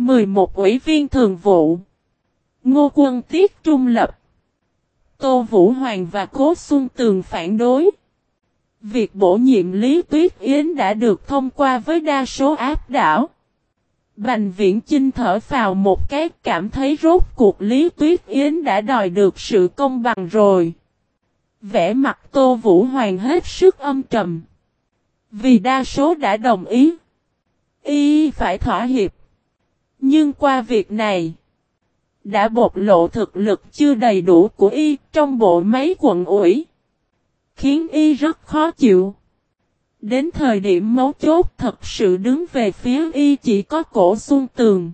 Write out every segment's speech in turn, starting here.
11 ủy viên thường vụ. Ngô Quân Tiết Trung Lập. Tô Vũ Hoàng và Cố Xuân Tường phản đối. Việc bổ nhiệm Lý Tuyết Yến đã được thông qua với đa số áp đảo. Bành viễn Chinh thở vào một cái, cảm thấy rốt cuộc Lý Tuyết Yến đã đòi được sự công bằng rồi. Vẽ mặt Tô Vũ Hoàng hết sức âm trầm. Vì đa số đã đồng ý. Y phải thỏa hiệp. Nhưng qua việc này, đã bộc lộ thực lực chưa đầy đủ của Y trong bộ máy quận ủy. Khiến Y rất khó chịu. Đến thời điểm mấu chốt thật sự đứng về phía Y chỉ có cổ xuân tường.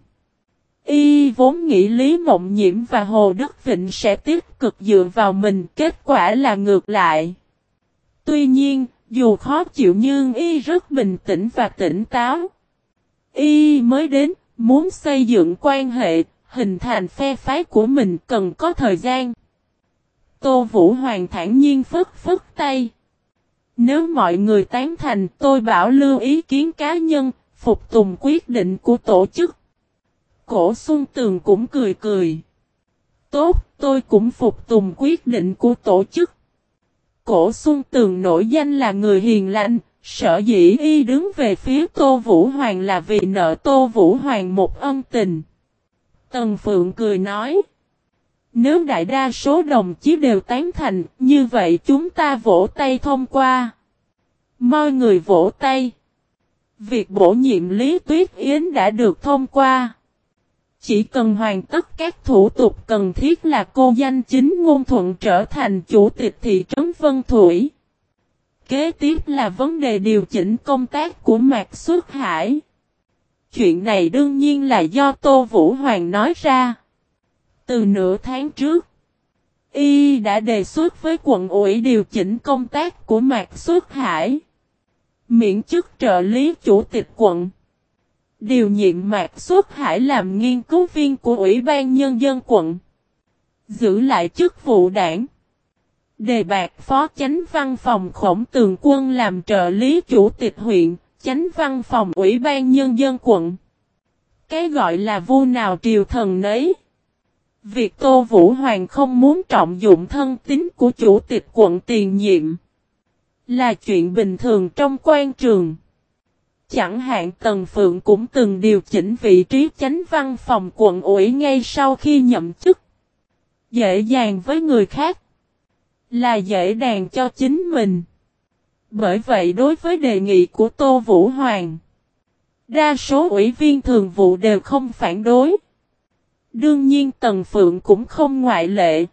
Y vốn nghĩ Lý Mộng Nhiễm và Hồ Đức Vịnh sẽ tiếp cực dựa vào mình, kết quả là ngược lại. Tuy nhiên, dù khó chịu nhưng Y rất bình tĩnh và tỉnh táo. Y mới đến, muốn xây dựng quan hệ, hình thành phe phái của mình cần có thời gian. Tô Vũ Hoàng thản nhiên phức phức tay. Nếu mọi người tán thành tôi bảo lưu ý kiến cá nhân, phục tùng quyết định của tổ chức. Cổ Xuân Tường cũng cười cười. Tốt, tôi cũng phục tùng quyết định của tổ chức. Cổ Xuân Tường nổi danh là người hiền lành, sở dĩ y đứng về phía Tô Vũ Hoàng là vì nợ Tô Vũ Hoàng một ân tình. Tần Phượng cười nói. Nếu đại đa số đồng chí đều tán thành, như vậy chúng ta vỗ tay thông qua. Mọi người vỗ tay. Việc bổ nhiệm Lý Tuyết Yến đã được thông qua. Chỉ cần hoàn tất các thủ tục cần thiết là cô danh chính ngôn thuận trở thành chủ tịch thị trấn Vân Thủy. Kế tiếp là vấn đề điều chỉnh công tác của Mạc Xuất Hải. Chuyện này đương nhiên là do Tô Vũ Hoàng nói ra. Từ nửa tháng trước, Y đã đề xuất với quận ủy điều chỉnh công tác của Mạc Xuất Hải. Miễn chức trợ lý chủ tịch quận. Điều nhiệm Mạc Xuất Hải làm nghiên cứu viên của Ủy ban Nhân dân quận. Giữ lại chức vụ đảng. Đề bạc phó chánh văn phòng khổng tường quân làm trợ lý chủ tịch huyện, chánh văn phòng Ủy ban Nhân dân quận. Cái gọi là vu nào triều thần nấy. Việc Tô Vũ Hoàng không muốn trọng dụng thân tính của chủ tịch quận tiền nhiệm. Là chuyện bình thường trong quan trường. Chẳng hạn Tần Phượng cũng từng điều chỉnh vị trí chánh văn phòng quận ủy ngay sau khi nhậm chức. Dễ dàng với người khác. Là dễ đàn cho chính mình. Bởi vậy đối với đề nghị của Tô Vũ Hoàng. Đa số ủy viên thường vụ đều không phản đối. Đương nhiên Tần Phượng cũng không ngoại lệ.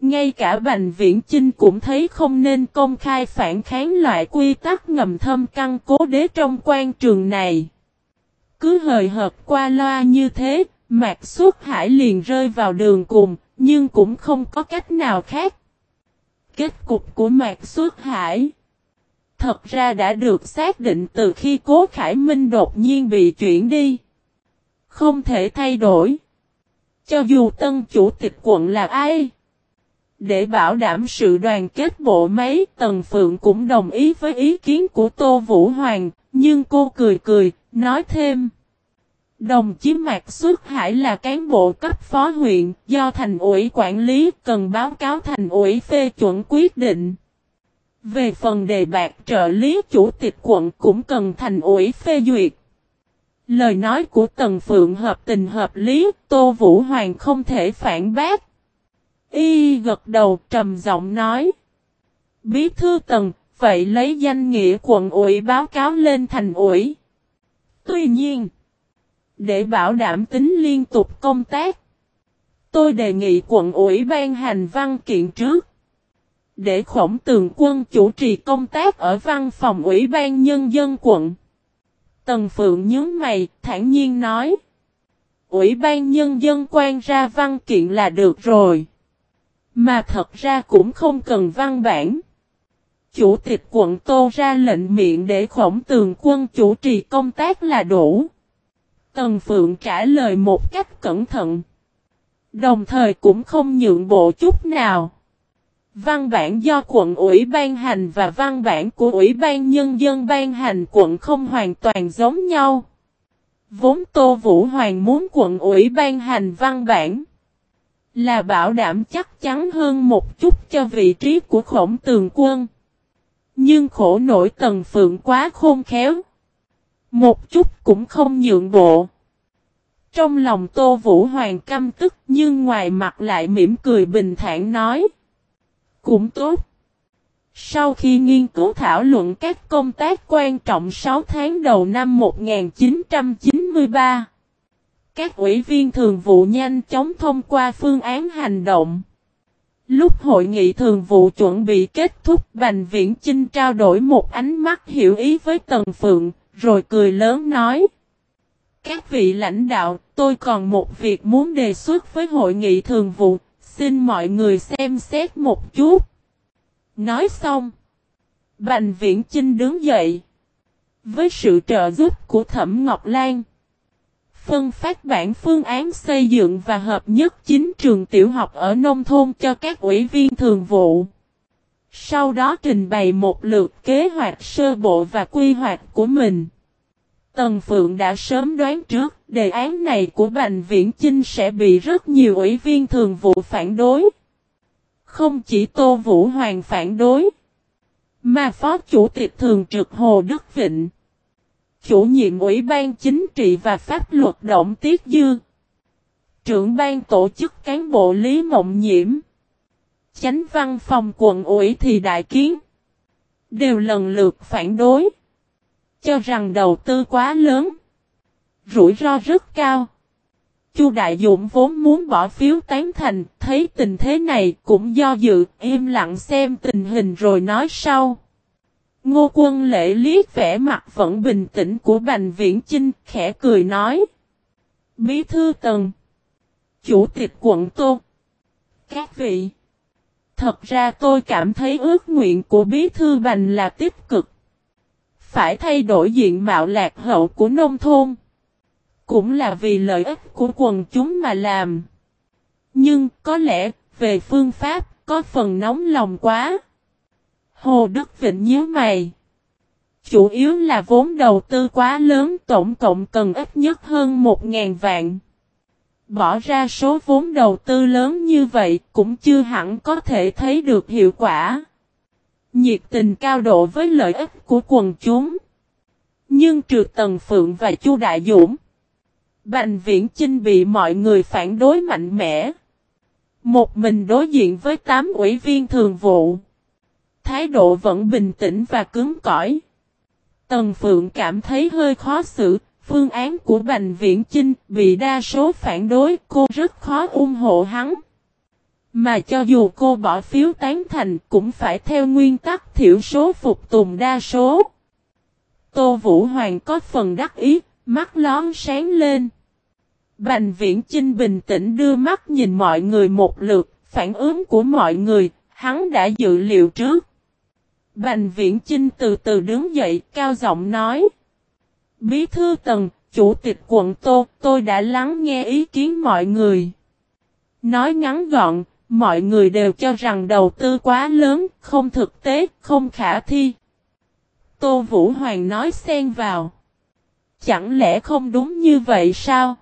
Ngay cả Bành Viễn Chinh cũng thấy không nên công khai phản kháng loại quy tắc ngầm thâm căn cố đế trong quan trường này. Cứ hời hợp qua loa như thế, Mạc Xuất Hải liền rơi vào đường cùng, nhưng cũng không có cách nào khác. Kết cục của Mạc Xuất Hải Thật ra đã được xác định từ khi Cố Khải Minh đột nhiên bị chuyển đi. Không thể thay đổi. Cho dù tân chủ tịch quận là ai. Để bảo đảm sự đoàn kết bộ máy, Tần Phượng cũng đồng ý với ý kiến của Tô Vũ Hoàng, nhưng cô cười cười, nói thêm. Đồng chí Mạc Xuất Hải là cán bộ cấp phó huyện, do thành ủy quản lý cần báo cáo thành ủy phê chuẩn quyết định. Về phần đề bạc trợ lý chủ tịch quận cũng cần thành ủy phê duyệt. Lời nói của Tần Phượng hợp tình hợp lý, Tô Vũ Hoàng không thể phản bác. Y gật đầu trầm giọng nói. Bí thư Tần, vậy lấy danh nghĩa quận ủy báo cáo lên thành ủy. Tuy nhiên, để bảo đảm tính liên tục công tác, tôi đề nghị quận ủy ban hành văn kiện trước. Để khổng tường quân chủ trì công tác ở văn phòng ủy ban nhân dân quận. Tần Phượng nhớ mày, thản nhiên nói. Ủy ban nhân dân quan ra văn kiện là được rồi. Mà thật ra cũng không cần văn bản. Chủ tịch quận Tô ra lệnh miệng để khổng tường quân chủ trì công tác là đủ. Tần Phượng trả lời một cách cẩn thận. Đồng thời cũng không nhượng bộ chút nào. Văn bản do quận ủy ban hành và văn bản của ủy ban nhân dân ban hành quận không hoàn toàn giống nhau. Vốn Tô Vũ Hoàng muốn quận ủy ban hành văn bản. Là bảo đảm chắc chắn hơn một chút cho vị trí của khổng tường quân. Nhưng khổ nổi tần phượng quá khôn khéo. Một chút cũng không nhượng bộ. Trong lòng Tô Vũ Hoàng căm tức nhưng ngoài mặt lại mỉm cười bình thản nói. Cũng tốt. Sau khi nghiên cứu thảo luận các công tác quan trọng 6 tháng đầu năm 1993, các ủy viên thường vụ nhanh chóng thông qua phương án hành động. Lúc hội nghị thường vụ chuẩn bị kết thúc Bành Viễn Chinh trao đổi một ánh mắt hiểu ý với Tần Phượng, rồi cười lớn nói. Các vị lãnh đạo, tôi còn một việc muốn đề xuất với hội nghị thường vụ, xin mọi người xem xét một chút. Nói xong, Bành Viễn Chinh đứng dậy. Với sự trợ giúp của Thẩm Ngọc Lan, phân phát bản phương án xây dựng và hợp nhất chính trường tiểu học ở nông thôn cho các ủy viên thường vụ. Sau đó trình bày một lượt kế hoạch sơ bộ và quy hoạch của mình. Tần Phượng đã sớm đoán trước đề án này của Bành Viễn Chinh sẽ bị rất nhiều ủy viên thường vụ phản đối. Không chỉ Tô Vũ Hoàng phản đối, mà Phó Chủ tịch Thường trực Hồ Đức Vịnh, Chủ nhiệm Ủy ban Chính trị và Pháp luật Động Tiết Dư, Trưởng ban tổ chức cán bộ Lý Mộng Nhiễm, Chánh văn phòng quận ủy thì đại kiến, đều lần lượt phản đối, cho rằng đầu tư quá lớn, rủi ro rất cao. Chu Đại Dũng vốn muốn bỏ phiếu tán thành, thấy tình thế này cũng do dự, im lặng xem tình hình rồi nói sau. Ngô quân lễ liếc vẻ mặt vẫn bình tĩnh của Bành Viễn Chinh, khẽ cười nói. Bí thư tần. Chủ tịch quận Tô. Các vị. Thật ra tôi cảm thấy ước nguyện của bí thư Bành là tích cực. Phải thay đổi diện mạo lạc hậu của nông thôn. Cũng là vì lợi ích của quần chúng mà làm. Nhưng có lẽ, về phương pháp, có phần nóng lòng quá. Hồ Đức Vịnh nhớ mày. Chủ yếu là vốn đầu tư quá lớn, tổng cộng cần ít nhất hơn 1.000 vạn. Bỏ ra số vốn đầu tư lớn như vậy cũng chưa hẳn có thể thấy được hiệu quả. Nhiệt tình cao độ với lợi ích của quần chúng. Nhưng trừ Tần Phượng và Chu Đại Dũng. Bành Viễn Chinh bị mọi người phản đối mạnh mẽ. Một mình đối diện với tám ủy viên thường vụ. Thái độ vẫn bình tĩnh và cứng cỏi. Tần Phượng cảm thấy hơi khó xử, phương án của Bành Viễn Chinh bị đa số phản đối, cô rất khó ủng hộ hắn. Mà cho dù cô bỏ phiếu tán thành cũng phải theo nguyên tắc thiểu số phục tùng đa số. Tô Vũ Hoàng có phần đắc ý, mắt lón sáng lên. Bành Viễn Chinh bình tĩnh đưa mắt nhìn mọi người một lượt, phản ứng của mọi người, hắn đã dự liệu trước. Bành Viễn Chinh từ từ đứng dậy, cao giọng nói. Bí thư tần, chủ tịch quận Tô, tôi đã lắng nghe ý kiến mọi người. Nói ngắn gọn, mọi người đều cho rằng đầu tư quá lớn, không thực tế, không khả thi. Tô Vũ Hoàng nói xen vào. Chẳng lẽ không đúng như vậy sao?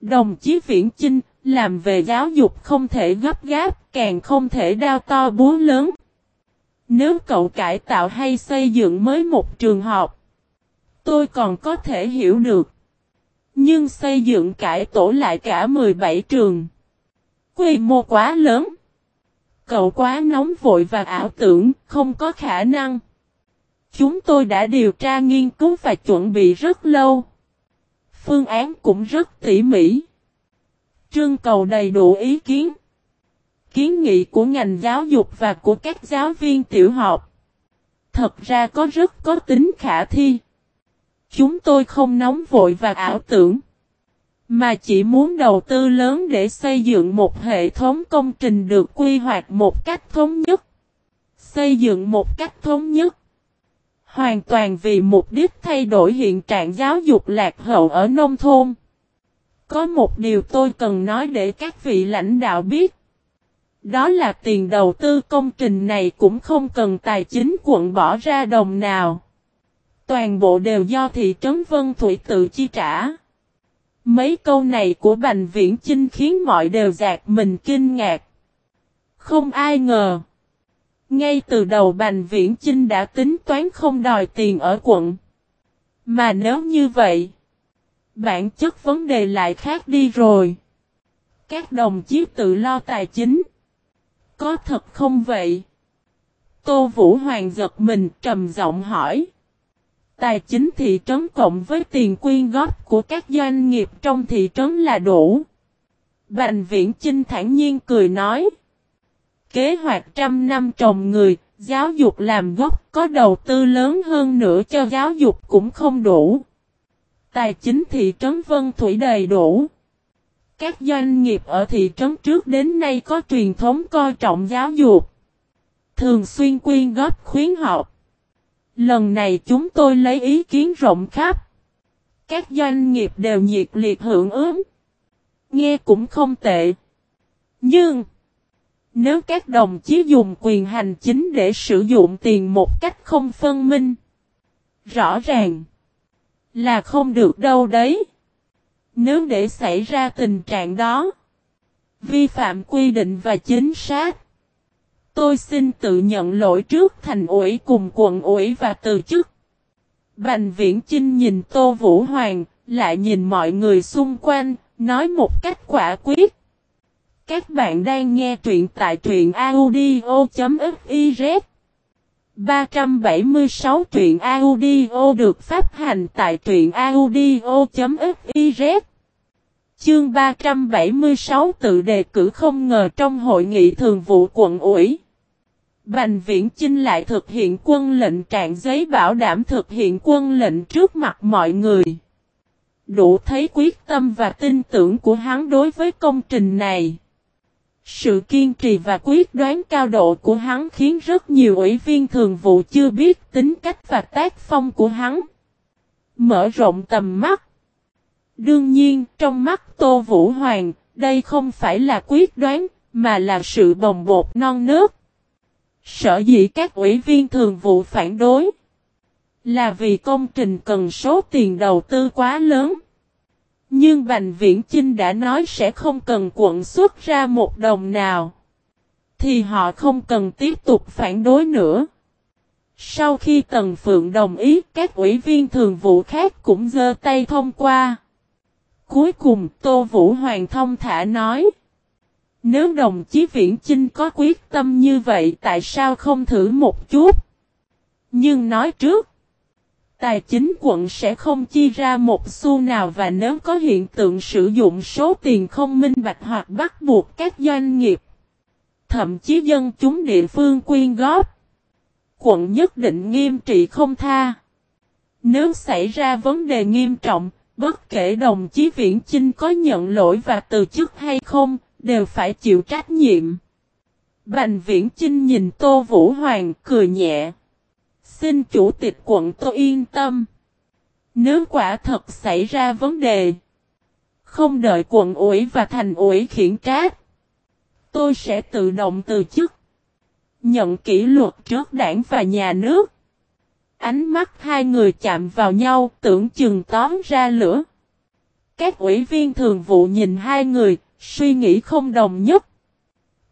Đồng chí Viễn Chinh, làm về giáo dục không thể gấp gáp, càng không thể đao to búa lớn. Nếu cậu cải tạo hay xây dựng mới một trường học, tôi còn có thể hiểu được. Nhưng xây dựng cải tổ lại cả 17 trường. Quy mô quá lớn. Cậu quá nóng vội và ảo tưởng, không có khả năng. Chúng tôi đã điều tra nghiên cứu và chuẩn bị rất lâu. Phương án cũng rất tỉ mỉ. Trương cầu đầy đủ ý kiến. Kiến nghị của ngành giáo dục và của các giáo viên tiểu học. Thật ra có rất có tính khả thi. Chúng tôi không nóng vội và ảo tưởng. Mà chỉ muốn đầu tư lớn để xây dựng một hệ thống công trình được quy hoạch một cách thống nhất. Xây dựng một cách thống nhất. Hoàn toàn vì mục đích thay đổi hiện trạng giáo dục lạc hậu ở nông thôn. Có một điều tôi cần nói để các vị lãnh đạo biết. Đó là tiền đầu tư công trình này cũng không cần tài chính quận bỏ ra đồng nào. Toàn bộ đều do thị trấn Vân Thủy tự chi trả. Mấy câu này của Bành Viễn Chinh khiến mọi đều giạc mình kinh ngạc. Không ai ngờ. Ngay từ đầu Bành Viễn Chinh đã tính toán không đòi tiền ở quận. Mà nếu như vậy, bản chất vấn đề lại khác đi rồi. Các đồng chí tự lo tài chính. Có thật không vậy? Tô Vũ Hoàng giật mình trầm giọng hỏi. Tài chính thị trấn cộng với tiền quyên góp của các doanh nghiệp trong thị trấn là đủ. Bành viễn Chinh thản nhiên cười nói. Kế hoạch trăm năm trồng người, giáo dục làm gốc có đầu tư lớn hơn nữa cho giáo dục cũng không đủ. Tài chính thị trấn Vân Thủy đầy đủ. Các doanh nghiệp ở thị trấn trước đến nay có truyền thống coi trọng giáo dục. Thường xuyên quyên góp khuyến học. Lần này chúng tôi lấy ý kiến rộng khắp. Các doanh nghiệp đều nhiệt liệt hưởng ứng. Nghe cũng không tệ. Nhưng, nếu các đồng chí dùng quyền hành chính để sử dụng tiền một cách không phân minh, rõ ràng là không được đâu đấy. Nếu để xảy ra tình trạng đó, vi phạm quy định và chính xác, tôi xin tự nhận lỗi trước thành ủy cùng quận ủy và từ chức. Bành viễn Chinh nhìn Tô Vũ Hoàng, lại nhìn mọi người xung quanh, nói một cách quả quyết. Các bạn đang nghe truyện tại truyện audio.fiz 376 truyện audio được phát hành tại truyện audio.fiz Chương 376 tự đề cử không ngờ trong hội nghị thường vụ quận ủy. Bành viễn Chinh lại thực hiện quân lệnh trạng giấy bảo đảm thực hiện quân lệnh trước mặt mọi người. Đủ thấy quyết tâm và tin tưởng của hắn đối với công trình này. Sự kiên trì và quyết đoán cao độ của hắn khiến rất nhiều ủy viên thường vụ chưa biết tính cách và tác phong của hắn. Mở rộng tầm mắt. Đương nhiên, trong mắt Tô Vũ Hoàng, đây không phải là quyết đoán, mà là sự bồng bột non nước. Sở dĩ các ủy viên thường vụ phản đối là vì công trình cần số tiền đầu tư quá lớn. Nhưng Bành Viễn Chinh đã nói sẽ không cần quận xuất ra một đồng nào. Thì họ không cần tiếp tục phản đối nữa. Sau khi Tần Phượng đồng ý, các ủy viên thường vụ khác cũng giơ tay thông qua. Cuối cùng Tô Vũ Hoàng thông thả nói. Nếu đồng chí Viễn Chinh có quyết tâm như vậy tại sao không thử một chút? Nhưng nói trước, tài chính quận sẽ không chi ra một xu nào và nếu có hiện tượng sử dụng số tiền không minh bạch hoặc bắt buộc các doanh nghiệp, thậm chí dân chúng địa phương quyên góp, quận nhất định nghiêm trị không tha. Nếu xảy ra vấn đề nghiêm trọng, bất kể đồng chí Viễn Chinh có nhận lỗi và từ chức hay không, đều phải chịu trách nhiệm. Bành Viễn Chinh nhìn Tô Vũ Hoàng cười nhẹ. Xin chủ tịch quận tôi yên tâm. Nếu quả thật xảy ra vấn đề, không đợi quận ủy và thành ủy khiển trách, tôi sẽ tự động từ chức. Nhận kỷ luật trước đảng và nhà nước. Ánh mắt hai người chạm vào nhau tưởng chừng tóm ra lửa. Các ủy viên thường vụ nhìn hai người, suy nghĩ không đồng nhất.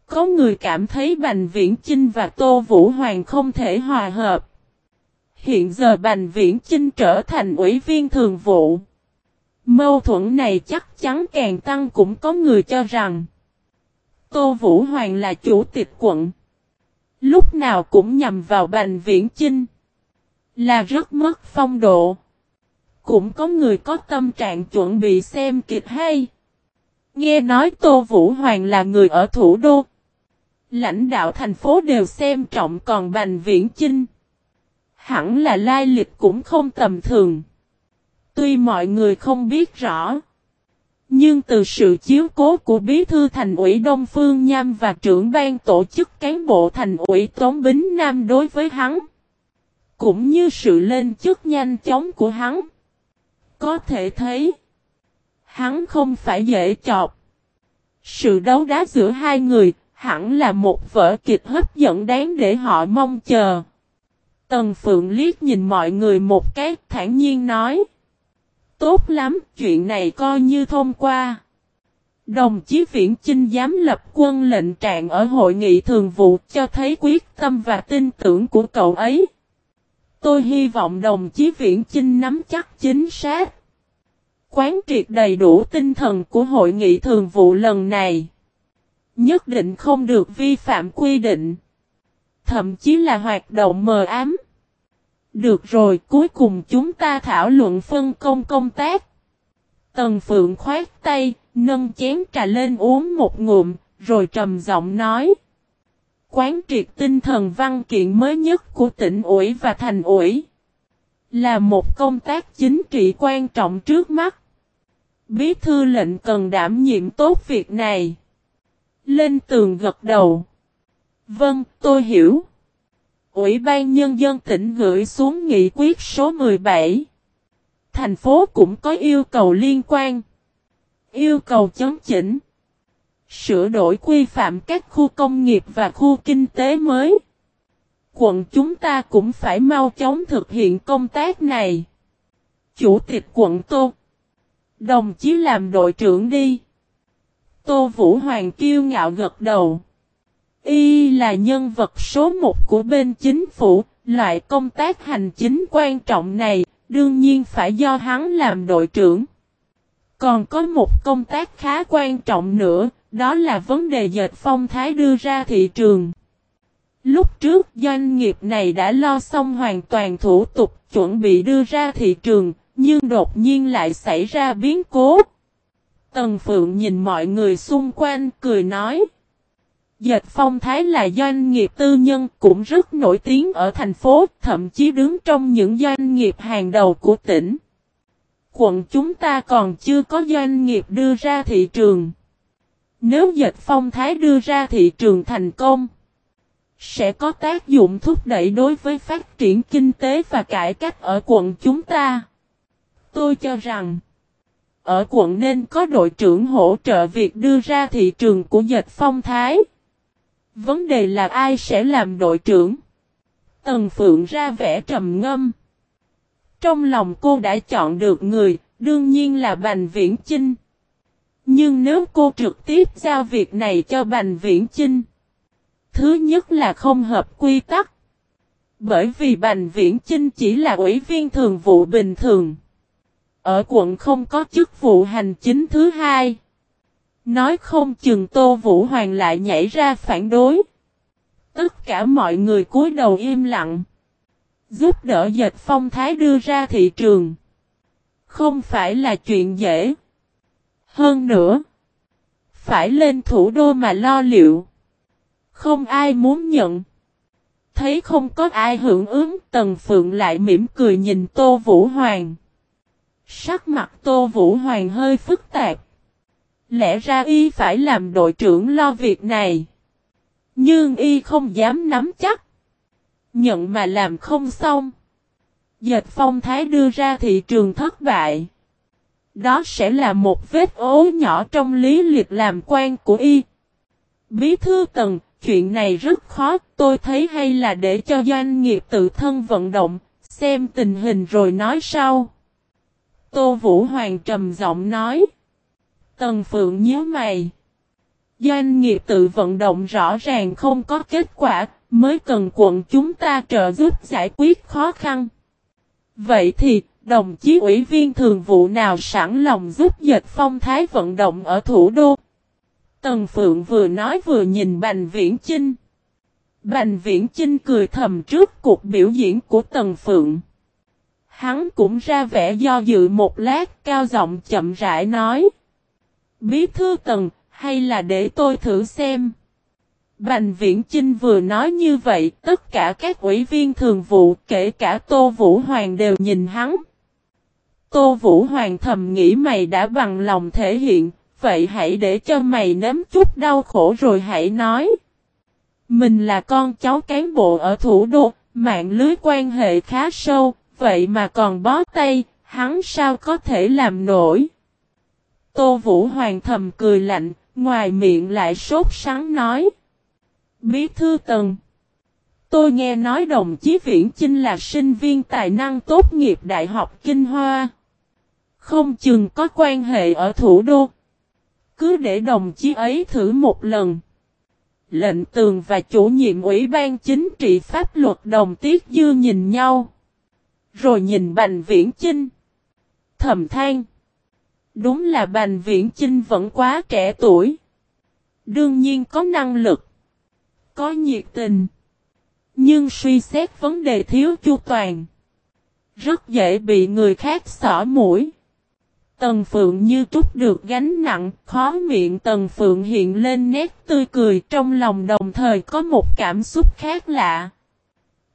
Có người cảm thấy Bành Viễn Chinh và Tô Vũ Hoàng không thể hòa hợp. Hiện giờ Bành Viễn Chinh trở thành ủy viên thường vụ. Mâu thuẫn này chắc chắn càng tăng cũng có người cho rằng, Tô Vũ Hoàng là chủ tịch quận. Lúc nào cũng nhằm vào Bành Viễn Chinh. Là rất mất phong độ. Cũng có người có tâm trạng chuẩn bị xem kịch hay. Nghe nói Tô Vũ Hoàng là người ở thủ đô. Lãnh đạo thành phố đều xem trọng còn Bành Viễn Chinh. Hẳn là lai lịch cũng không tầm thường. Tuy mọi người không biết rõ. Nhưng từ sự chiếu cố của bí thư thành ủy Đông Phương Nham và trưởng ban tổ chức cán bộ thành ủy Tống Bính Nam đối với hắn. Cũng như sự lên chức nhanh chóng của hắn. Có thể thấy. Hắn không phải dễ chọc. Sự đấu đá giữa hai người hẳn là một vở kịch hấp dẫn đáng để họ mong chờ. Tần Phượng liếc nhìn mọi người một cái thản nhiên nói. Tốt lắm, chuyện này coi như thông qua. Đồng chí Viễn Chinh dám lập quân lệnh trạng ở hội nghị thường vụ cho thấy quyết tâm và tin tưởng của cậu ấy. Tôi hy vọng đồng chí Viễn Chinh nắm chắc chính xác. Quán triệt đầy đủ tinh thần của hội nghị thường vụ lần này. Nhất định không được vi phạm quy định. Thậm chí là hoạt động mờ ám. Được rồi, cuối cùng chúng ta thảo luận phân công công tác. Tần Phượng khoát tay, nâng chén trà lên uống một ngụm, rồi trầm giọng nói. Quán triệt tinh thần văn kiện mới nhất của tỉnh ủy và thành ủy. Là một công tác chính trị quan trọng trước mắt. Bí thư lệnh cần đảm nhiệm tốt việc này. Lên tường gật đầu. Vâng, tôi hiểu. Ủy ban Nhân dân tỉnh gửi xuống nghị quyết số 17. Thành phố cũng có yêu cầu liên quan. Yêu cầu chấn chỉnh. Sửa đổi quy phạm các khu công nghiệp và khu kinh tế mới. Quận chúng ta cũng phải mau chóng thực hiện công tác này. Chủ tịch quận Tô. Đồng chí làm đội trưởng đi. Tô Vũ Hoàng kiêu ngạo gật đầu. Y là nhân vật số một của bên chính phủ, loại công tác hành chính quan trọng này, đương nhiên phải do hắn làm đội trưởng. Còn có một công tác khá quan trọng nữa, đó là vấn đề dệt phong thái đưa ra thị trường. Lúc trước doanh nghiệp này đã lo xong hoàn toàn thủ tục chuẩn bị đưa ra thị trường, nhưng đột nhiên lại xảy ra biến cố. Tần Phượng nhìn mọi người xung quanh cười nói. Dệt phong thái là doanh nghiệp tư nhân cũng rất nổi tiếng ở thành phố, thậm chí đứng trong những doanh nghiệp hàng đầu của tỉnh. Quận chúng ta còn chưa có doanh nghiệp đưa ra thị trường. Nếu dệt phong thái đưa ra thị trường thành công, sẽ có tác dụng thúc đẩy đối với phát triển kinh tế và cải cách ở quận chúng ta. Tôi cho rằng, ở quận nên có đội trưởng hỗ trợ việc đưa ra thị trường của dịch phong thái. Vấn đề là ai sẽ làm đội trưởng? Tần Phượng ra vẻ trầm ngâm. Trong lòng cô đã chọn được người, đương nhiên là Bành Viễn Chinh. Nhưng nếu cô trực tiếp giao việc này cho Bành Viễn Chinh, thứ nhất là không hợp quy tắc. Bởi vì Bành Viễn Chinh chỉ là ủy viên thường vụ bình thường. Ở quận không có chức vụ hành chính thứ hai. Nói không chừng Tô Vũ Hoàng lại nhảy ra phản đối. Tất cả mọi người cúi đầu im lặng. Giúp đỡ dệt phong thái đưa ra thị trường. Không phải là chuyện dễ. Hơn nữa. Phải lên thủ đô mà lo liệu. Không ai muốn nhận. Thấy không có ai hưởng ứng, Tần Phượng lại mỉm cười nhìn Tô Vũ Hoàng. Sắc mặt Tô Vũ Hoàng hơi phức tạp. Lẽ ra y phải làm đội trưởng lo việc này. Nhưng y không dám nắm chắc. Nhận mà làm không xong. Dệt phong thái đưa ra thị trường thất bại. Đó sẽ là một vết ố nhỏ trong lý liệt làm quan của y. Bí thư tần, chuyện này rất khó, tôi thấy hay là để cho doanh nghiệp tự thân vận động, xem tình hình rồi nói sau. Tô Vũ Hoàng trầm giọng nói. Tần Phượng nhớ mày. Doanh nghiệp tự vận động rõ ràng không có kết quả, mới cần quận chúng ta trợ giúp giải quyết khó khăn. Vậy thì, đồng chí ủy viên thường vụ nào sẵn lòng giúp dịch phong thái vận động ở thủ đô? Tần Phượng vừa nói vừa nhìn Bành Viễn Chinh. Bành Viễn Chinh cười thầm trước cuộc biểu diễn của Tần Phượng. Hắn cũng ra vẻ do dự một lát cao giọng chậm rãi nói. Bí thư Tần, hay là để tôi thử xem. Bành Viễn Chinh vừa nói như vậy, tất cả các ủy viên thường vụ, kể cả Tô Vũ Hoàng đều nhìn hắn. Tô Vũ Hoàng thầm nghĩ mày đã bằng lòng thể hiện, vậy hãy để cho mày nếm chút đau khổ rồi hãy nói. Mình là con cháu cán bộ ở thủ đô, mạng lưới quan hệ khá sâu, vậy mà còn bó tay, hắn sao có thể làm nổi. Tô Vũ Hoàng thầm cười lạnh, ngoài miệng lại sốt sắng nói. Bí thư tần. Tôi nghe nói đồng chí Viễn Chinh là sinh viên tài năng tốt nghiệp Đại học Kinh Hoa. Không chừng có quan hệ ở thủ đô. Cứ để đồng chí ấy thử một lần. Lệnh tường và chủ nhiệm ủy ban chính trị pháp luật đồng tiết dư nhìn nhau. Rồi nhìn Bành Viễn Chinh. Thầm than. Đúng là Bành Viễn Chinh vẫn quá trẻ tuổi. Đương nhiên có năng lực. Có nhiệt tình. Nhưng suy xét vấn đề thiếu chu toàn. Rất dễ bị người khác xỏ mũi. Tần Phượng như trút được gánh nặng, khó miệng Tần Phượng hiện lên nét tươi cười trong lòng đồng thời có một cảm xúc khác lạ.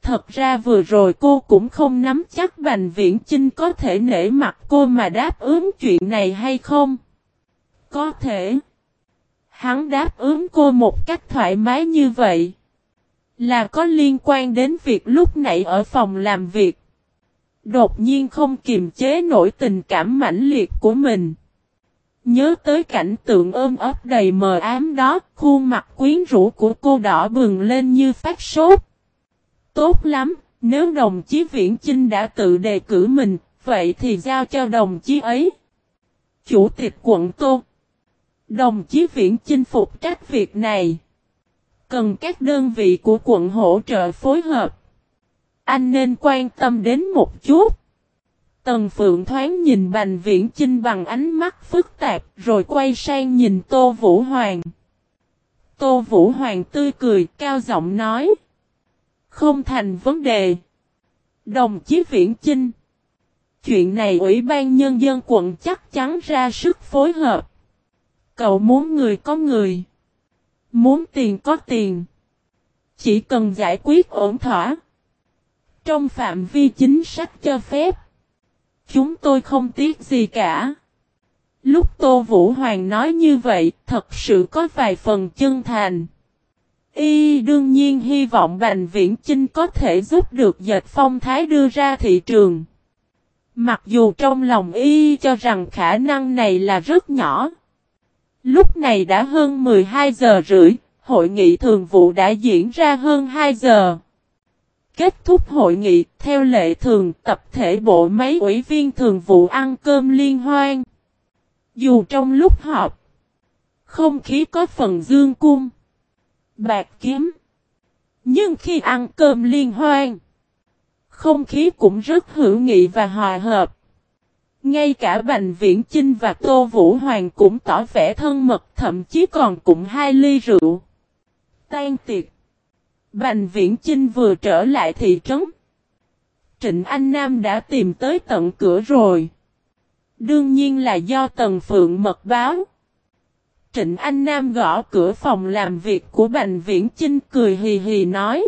Thật ra vừa rồi cô cũng không nắm chắc Bành Viễn Chinh có thể nể mặt cô mà đáp ứng chuyện này hay không. Có thể. Hắn đáp ứng cô một cách thoải mái như vậy. Là có liên quan đến việc lúc nãy ở phòng làm việc. Đột nhiên không kiềm chế nổi tình cảm mãnh liệt của mình. Nhớ tới cảnh tượng ôm ấp đầy mờ ám đó, khuôn mặt quyến rũ của cô đỏ bừng lên như phát sốt. Tốt lắm, nếu đồng chí Viễn Chinh đã tự đề cử mình, vậy thì giao cho đồng chí ấy. Chủ tịch quận Tô Đồng chí Viễn Chinh phục trách việc này. Cần các đơn vị của quận hỗ trợ phối hợp. Anh nên quan tâm đến một chút. Tần Phượng thoáng nhìn Bành Viễn Chinh bằng ánh mắt phức tạp rồi quay sang nhìn Tô Vũ Hoàng. Tô Vũ Hoàng tươi cười cao giọng nói. Không thành vấn đề. Đồng chí Viễn Chinh. Chuyện này Ủy ban Nhân dân quận chắc chắn ra sức phối hợp. Cậu muốn người có người. Muốn tiền có tiền. Chỉ cần giải quyết ổn thỏa. Trong phạm vi chính sách cho phép. Chúng tôi không tiếc gì cả. Lúc Tô Vũ Hoàng nói như vậy, thật sự có vài phần chân thành. Y đương nhiên hy vọng Bành Viễn Chinh có thể giúp được dệt phong thái đưa ra thị trường. Mặc dù trong lòng Y cho rằng khả năng này là rất nhỏ. Lúc này đã hơn 12 giờ rưỡi, hội nghị thường vụ đã diễn ra hơn 2 giờ. Kết thúc hội nghị, theo lệ thường tập thể bộ máy ủy viên thường vụ ăn cơm liên hoan. Dù trong lúc họp, không khí có phần dương cung, bạc kiếm. Nhưng khi ăn cơm liên hoan, không khí cũng rất hữu nghị và hòa hợp. Ngay cả Bành Viễn Chinh và Tô Vũ Hoàng cũng tỏ vẻ thân mật thậm chí còn cùng hai ly rượu. Tan tiệc. Bành Viễn Chinh vừa trở lại thị trấn. Trịnh Anh Nam đã tìm tới tận cửa rồi. Đương nhiên là do Tần Phượng mật báo. Trịnh Anh Nam gõ cửa phòng làm việc của Bành Viễn Chinh cười hì hì nói.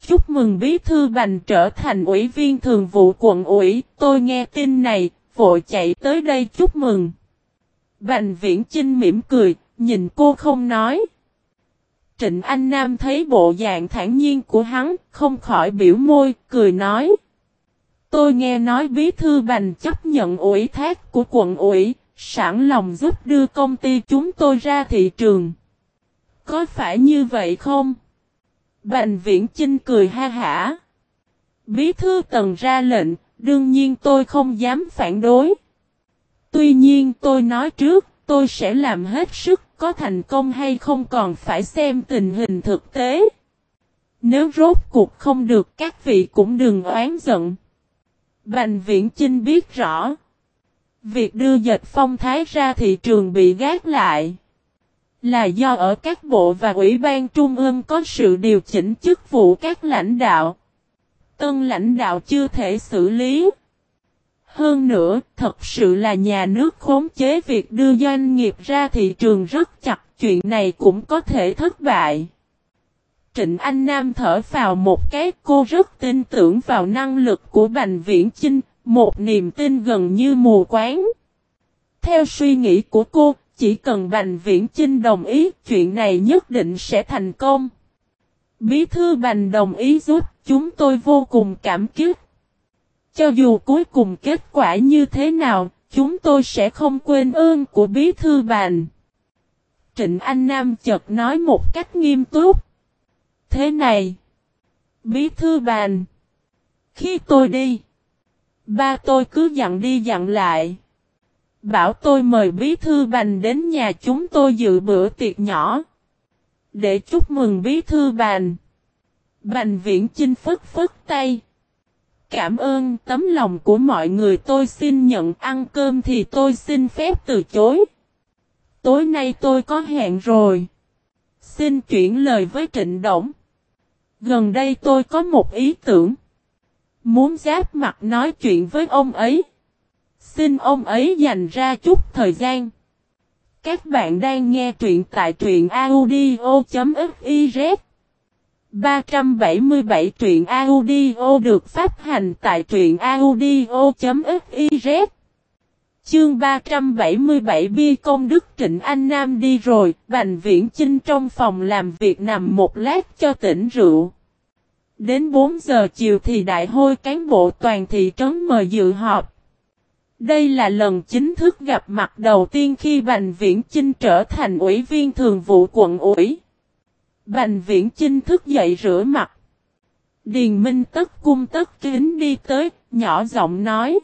Chúc mừng bí thư Bành trở thành ủy viên thường vụ quận ủy, tôi nghe tin này, vội chạy tới đây chúc mừng. Bành Viễn Chinh mỉm cười, nhìn cô không nói. Trịnh Anh Nam thấy bộ dạng thản nhiên của hắn, không khỏi biểu môi, cười nói. Tôi nghe nói bí thư bành chấp nhận ủy thác của quận ủy, sẵn lòng giúp đưa công ty chúng tôi ra thị trường. Có phải như vậy không? Bành viễn Trinh cười ha hả. Bí thư tần ra lệnh, đương nhiên tôi không dám phản đối. Tuy nhiên tôi nói trước, tôi sẽ làm hết sức có thành công hay không còn phải xem tình hình thực tế. Nếu rốt cuộc không được các vị cũng đừng oán giận. Bành viễn Trinh biết rõ. Việc đưa dệt phong thái ra thị trường bị gác lại. Là do ở các bộ và ủy ban trung ương có sự điều chỉnh chức vụ các lãnh đạo. Tân lãnh đạo chưa thể xử lý. Hơn nữa, thật sự là nhà nước khống chế việc đưa doanh nghiệp ra thị trường rất chặt, chuyện này cũng có thể thất bại. Trịnh Anh Nam thở vào một cái cô rất tin tưởng vào năng lực của Bành Viễn Chinh, một niềm tin gần như mù quáng. Theo suy nghĩ của cô, chỉ cần Bành Viễn Chinh đồng ý, chuyện này nhất định sẽ thành công. Bí thư Bành đồng ý giúp, chúng tôi vô cùng cảm kích. Cho dù cuối cùng kết quả như thế nào, chúng tôi sẽ không quên ơn của bí thư Bành. Trịnh Anh Nam chợt nói một cách nghiêm túc. Thế này, Bí thư Bành, Khi tôi đi. Ba tôi cứ dặn đi dặn lại. Bảo tôi mời bí thư bành đến nhà chúng tôi dự bữa tiệc nhỏ. Để chúc mừng bí thư bành. Bành viễn chinh phất phất tay. Cảm ơn tấm lòng của mọi người tôi xin nhận ăn cơm thì tôi xin phép từ chối. Tối nay tôi có hẹn rồi. Xin chuyển lời với Trịnh Động. Gần đây tôi có một ý tưởng. Muốn giáp mặt nói chuyện với ông ấy. Xin ông ấy dành ra chút thời gian. Các bạn đang nghe truyện tại truyện audio.fiz 377 truyện audio được phát hành tại truyện audio.fiz Chương 377 Bi Công Đức Trịnh Anh Nam đi rồi, Bành Viễn Chinh trong phòng làm việc nằm một lát cho tỉnh rượu. Đến 4 giờ chiều thì đại hội cán bộ toàn thị trấn mời dự họp. Đây là lần chính thức gặp mặt đầu tiên khi Bành Viễn Chinh trở thành ủy viên thường vụ quận ủy. Bành Viễn Chinh thức dậy rửa mặt. Điền Minh tất cung tất kính đi tới, nhỏ giọng nói.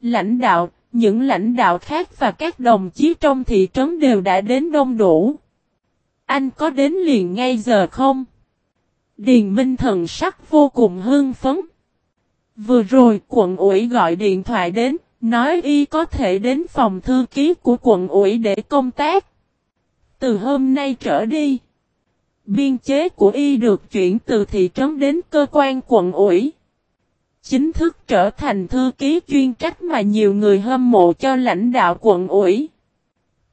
Lãnh đạo, những lãnh đạo khác và các đồng chí trong thị trấn đều đã đến đông đủ. Anh có đến liền ngay giờ không? Điền Minh thần sắc vô cùng hưng phấn. Vừa rồi quận ủy gọi điện thoại đến, nói y có thể đến phòng thư ký của quận ủy để công tác. Từ hôm nay trở đi, biên chế của y được chuyển từ thị trấn đến cơ quan quận ủy. Chính thức trở thành thư ký chuyên trách mà nhiều người hâm mộ cho lãnh đạo quận ủy.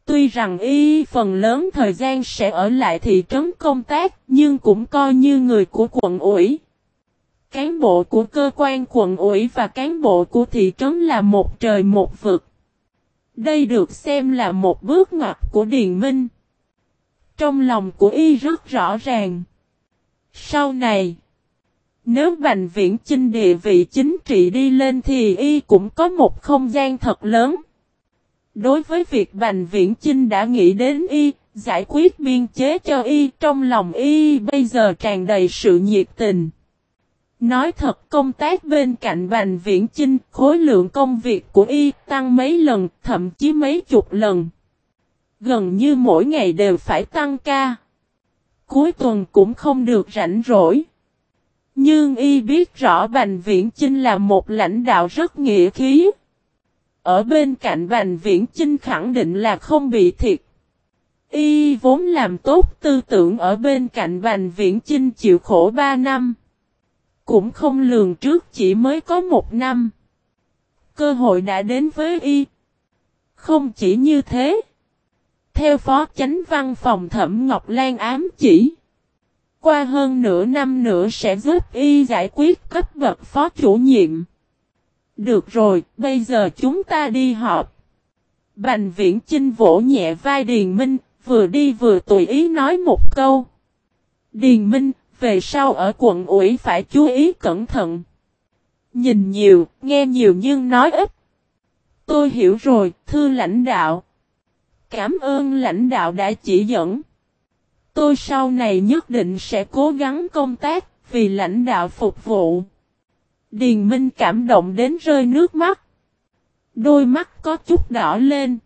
Tuy rằng y phần lớn thời gian sẽ ở lại thị trấn công tác, nhưng cũng coi như người của quận ủy. Cán bộ của cơ quan quận ủy và cán bộ của thị trấn là một trời một vực. Đây được xem là một bước ngoặt của Điền Minh. Trong lòng của y rất rõ ràng. Sau này, nếu Bành Viễn Chinh địa vị chính trị đi lên thì y cũng có một không gian thật lớn. Đối với việc Bành Viễn Chinh đã nghĩ đến y, giải quyết biên chế cho y, trong lòng y bây giờ tràn đầy sự nhiệt tình. Nói thật công tác bên cạnh Bành Viễn Chinh, khối lượng công việc của y tăng mấy lần, thậm chí mấy chục lần. Gần như mỗi ngày đều phải tăng ca. Cuối tuần cũng không được rảnh rỗi. Nhưng y biết rõ Bành Viễn Chinh là một lãnh đạo rất nghĩa khí. Ở bên cạnh Bành Viễn Chinh khẳng định là không bị thiệt. Y vốn làm tốt tư tưởng ở bên cạnh Bành Viễn Chinh chịu khổ 3 năm. Cũng không lường trước chỉ mới có một năm. Cơ hội đã đến với Y. Không chỉ như thế. Theo phó chánh văn phòng thẩm Ngọc Lan ám chỉ. Qua hơn nửa năm nữa sẽ giúp Y giải quyết cấp bậc phó chủ nhiệm. Được rồi, bây giờ chúng ta đi họp. Bành viễn chinh vỗ nhẹ vai Điền Minh, vừa đi vừa tùy ý nói một câu. Điền Minh, về sau ở quận ủy phải chú ý cẩn thận. Nhìn nhiều, nghe nhiều nhưng nói ít. Tôi hiểu rồi, thưa lãnh đạo. Cảm ơn lãnh đạo đã chỉ dẫn. Tôi sau này nhất định sẽ cố gắng công tác, vì lãnh đạo phục vụ. Điền Minh cảm động đến rơi nước mắt. Đôi mắt có chút đỏ lên.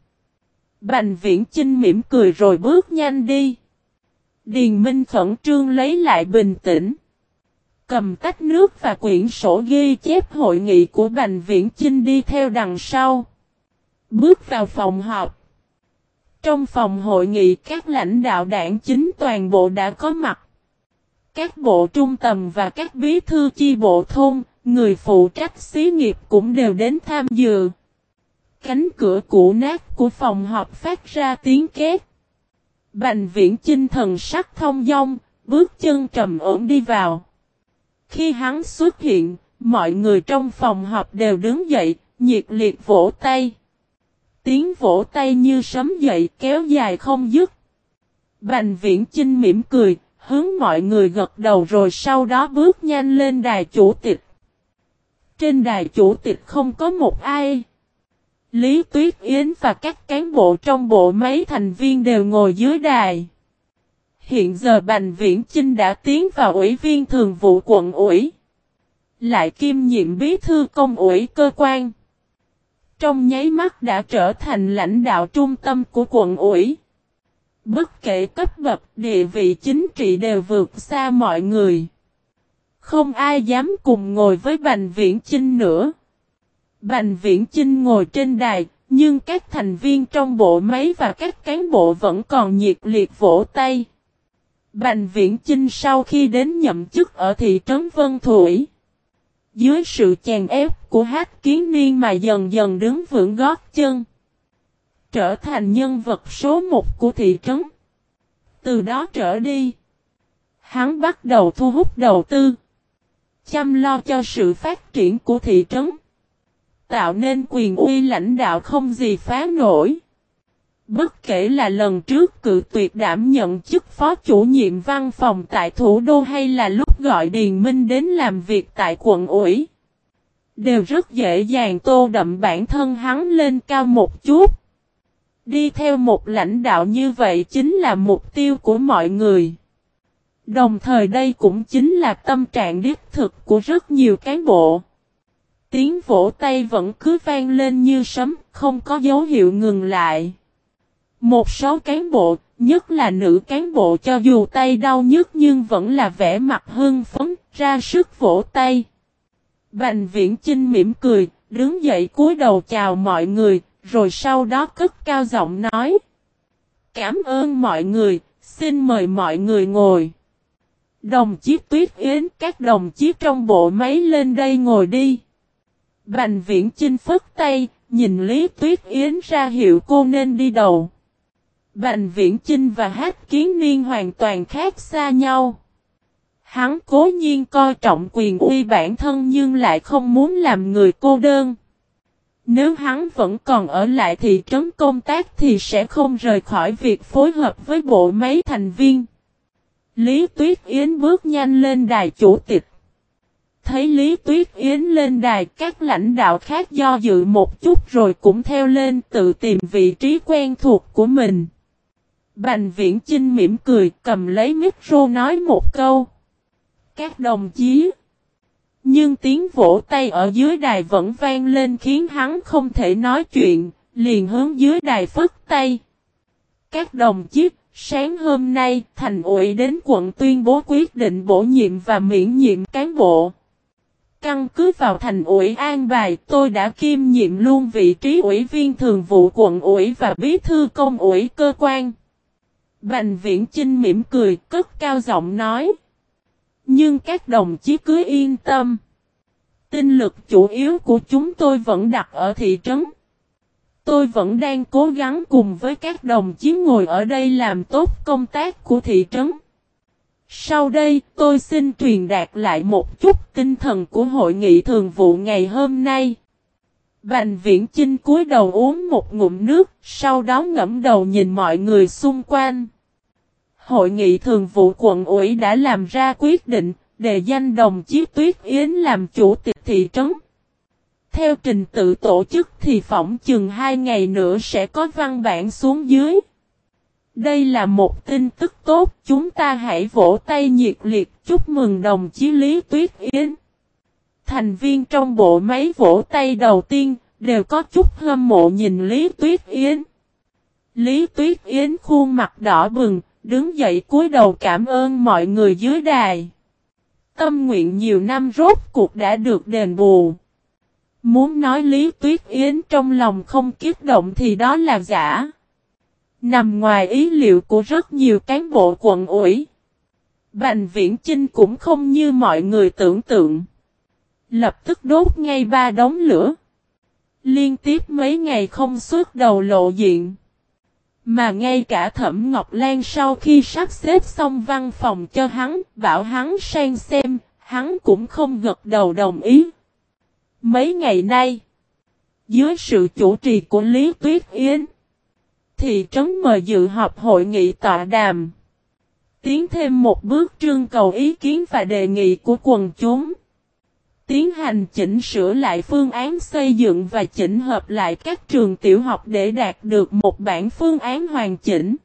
Bành viễn Trinh mỉm cười rồi bước nhanh đi. Điền Minh khẩn trương lấy lại bình tĩnh. Cầm tách nước và quyển sổ ghi chép hội nghị của Bành Viễn Chinh đi theo đằng sau. Bước vào phòng họp. Trong phòng hội nghị các lãnh đạo đảng chính toàn bộ đã có mặt. Các bộ trung tầm và các bí thư chi bộ thôn, người phụ trách xí nghiệp cũng đều đến tham dự. Cánh cửa cũ nát của phòng họp phát ra tiếng két. Bành viễn chinh thần sắc thông dong, bước chân trầm ổn đi vào. Khi hắn xuất hiện, mọi người trong phòng họp đều đứng dậy, nhiệt liệt vỗ tay. Tiếng vỗ tay như sấm dậy kéo dài không dứt. Bành viễn chinh mỉm cười, hướng mọi người gật đầu rồi sau đó bước nhanh lên đài chủ tịch. Trên đài chủ tịch không có một ai. Lý Tuyết Yến và các cán bộ trong bộ máy thành viên đều ngồi dưới đài. Hiện giờ Bành Viễn Chinh đã tiến vào ủy viên thường vụ quận ủy. Lại kiêm nhiệm bí thư công ủy cơ quan. Trong nháy mắt đã trở thành lãnh đạo trung tâm của quận ủy. Bất kể cấp bậc, địa vị chính trị đều vượt xa mọi người. Không ai dám cùng ngồi với Bành Viễn Chinh nữa. Bành Viễn Chinh ngồi trên đài, nhưng các thành viên trong bộ máy và các cán bộ vẫn còn nhiệt liệt vỗ tay. Bành Viễn Chinh sau khi đến nhậm chức ở thị trấn Vân Thủy. Dưới sự chèn ép của hát kiến niên mà dần dần đứng vững gót chân. Trở thành nhân vật số một của thị trấn. Từ đó trở đi. Hắn bắt đầu thu hút đầu tư. Chăm lo cho sự phát triển của thị trấn. Tạo nên quyền uy lãnh đạo không gì phá nổi. Bất kể là lần trước cự tuyệt đảm nhận chức phó chủ nhiệm văn phòng tại thủ đô hay là lúc gọi Điền Minh đến làm việc tại quận ủy. Đều rất dễ dàng tô đậm bản thân hắn lên cao một chút. Đi theo một lãnh đạo như vậy chính là mục tiêu của mọi người. Đồng thời đây cũng chính là tâm trạng đích thực của rất nhiều cán bộ. Tiếng vỗ tay vẫn cứ vang lên như sấm, không có dấu hiệu ngừng lại. Một số cán bộ, nhất là nữ cán bộ cho dù tay đau nhức nhưng vẫn là vẻ mặt hưng phấn, ra sức vỗ tay. Bành viễn Trinh mỉm cười, đứng dậy cúi đầu chào mọi người, rồi sau đó cất cao giọng nói. Cảm ơn mọi người, xin mời mọi người ngồi. Đồng chí Tuyết Yến, các đồng chí trong bộ máy lên đây ngồi đi. Bành viễn Trinh phất tay, nhìn Lý Tuyết Yến ra hiệu cô nên đi đầu. Bành Viễn Chinh và Hát Kiến Niên hoàn toàn khác xa nhau. Hắn cố nhiên coi trọng quyền uy bản thân nhưng lại không muốn làm người cô đơn. Nếu hắn vẫn còn ở lại thị trấn công tác thì sẽ không rời khỏi việc phối hợp với bộ máy thành viên. Lý Tuyết Yến bước nhanh lên đài chủ tịch. Thấy Lý Tuyết Yến lên đài các lãnh đạo khác do dự một chút rồi cũng theo lên tự tìm vị trí quen thuộc của mình. Bành viễn Trinh mỉm cười cầm lấy micro nói một câu. Các đồng chí. Nhưng tiếng vỗ tay ở dưới đài vẫn vang lên khiến hắn không thể nói chuyện, liền hướng dưới đài phất tay. Các đồng chí, sáng hôm nay, thành ủy đến quận tuyên bố quyết định bổ nhiệm và miễn nhiệm cán bộ. Căn cứ vào thành ủy an bài tôi đã kiêm nhiệm luôn vị trí ủy viên thường vụ quận ủy và bí thư công ủy cơ quan. Bành viễn Chinh mỉm cười, cất cao giọng nói. Nhưng các đồng chí cứ yên tâm. Tinh lực chủ yếu của chúng tôi vẫn đặt ở thị trấn. Tôi vẫn đang cố gắng cùng với các đồng chí ngồi ở đây làm tốt công tác của thị trấn. Sau đây, tôi xin truyền đạt lại một chút tinh thần của hội nghị thường vụ ngày hôm nay. Bành viễn Chinh cúi đầu uống một ngụm nước, sau đó ngẫm đầu nhìn mọi người xung quanh. Hội nghị thường vụ quận ủy đã làm ra quyết định, đề danh đồng chí Tuyết Yến làm chủ tịch thị trấn. Theo trình tự tổ chức thì phỏng chừng hai ngày nữa sẽ có văn bản xuống dưới. Đây là một tin tức tốt, chúng ta hãy vỗ tay nhiệt liệt chúc mừng đồng chí Lý Tuyết Yến. Thành viên trong bộ máy vỗ tay đầu tiên, đều có chút hâm mộ nhìn Lý Tuyết Yến. Lý Tuyết Yến khuôn mặt đỏ bừng, đứng dậy cúi đầu cảm ơn mọi người dưới đài. Tâm nguyện nhiều năm rốt cuộc đã được đền bù. Muốn nói Lý Tuyết Yến trong lòng không kiếp động thì đó là giả. Nằm ngoài ý liệu của rất nhiều cán bộ quận ủy. Bành viễn Chinh cũng không như mọi người tưởng tượng. Lập tức đốt ngay ba đống lửa. Liên tiếp mấy ngày không xuất đầu lộ diện. Mà ngay cả Thẩm Ngọc Lan sau khi sắp xếp xong văn phòng cho hắn, bảo hắn sang xem, hắn cũng không gật đầu đồng ý. Mấy ngày nay, dưới sự chủ trì của Lý Tuyết Yến, thị trấn mời dự họp hội nghị tọa đàm. Tiến thêm một bước trương cầu ý kiến và đề nghị của quần chúng. Tiến hành chỉnh sửa lại phương án xây dựng và chỉnh hợp lại các trường tiểu học để đạt được một bản phương án hoàn chỉnh.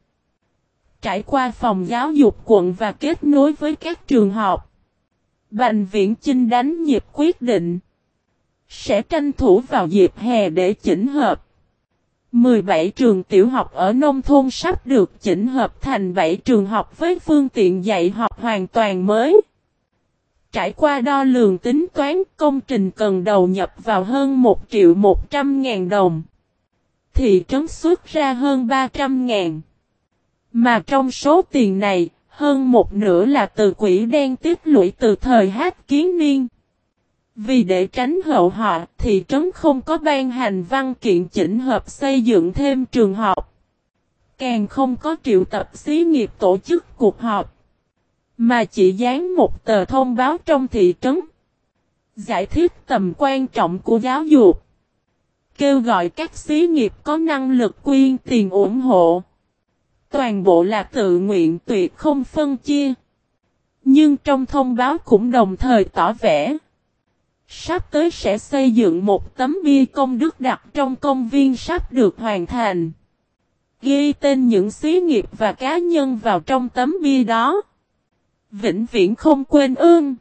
trải qua phòng giáo dục quận và kết nối với các trường học. Bành Viễn Chinh đánh nhịp quyết định. Sẽ tranh thủ vào dịp hè để chỉnh hợp. 17 trường tiểu học ở nông thôn sắp được chỉnh hợp thành 7 trường học với phương tiện dạy học hoàn toàn mới. Trải qua đo lường tính toán công trình cần đầu nhập vào hơn 1 triệu 100 ngàn đồng. Thị trấn xuất ra hơn 300 ngàn. Mà trong số tiền này, hơn một nửa là từ quỹ đen tiết lũy từ thời hát kiến niên. Vì để tránh hậu họ, thị trấn không có ban hành văn kiện chỉnh hợp xây dựng thêm trường học. Càng không có triệu tập xí nghiệp tổ chức cuộc họp. Mà chỉ dán một tờ thông báo trong thị trấn. Giải thích tầm quan trọng của giáo dục. Kêu gọi các xí nghiệp có năng lực quyên tiền ủng hộ. Toàn bộ là tự nguyện tuyệt không phân chia. Nhưng trong thông báo cũng đồng thời tỏ vẻ. Sắp tới sẽ xây dựng một tấm bia công đức đặt trong công viên sắp được hoàn thành. Ghi tên những xí nghiệp và cá nhân vào trong tấm bia đó. Vĩnh viễn không quên ơn.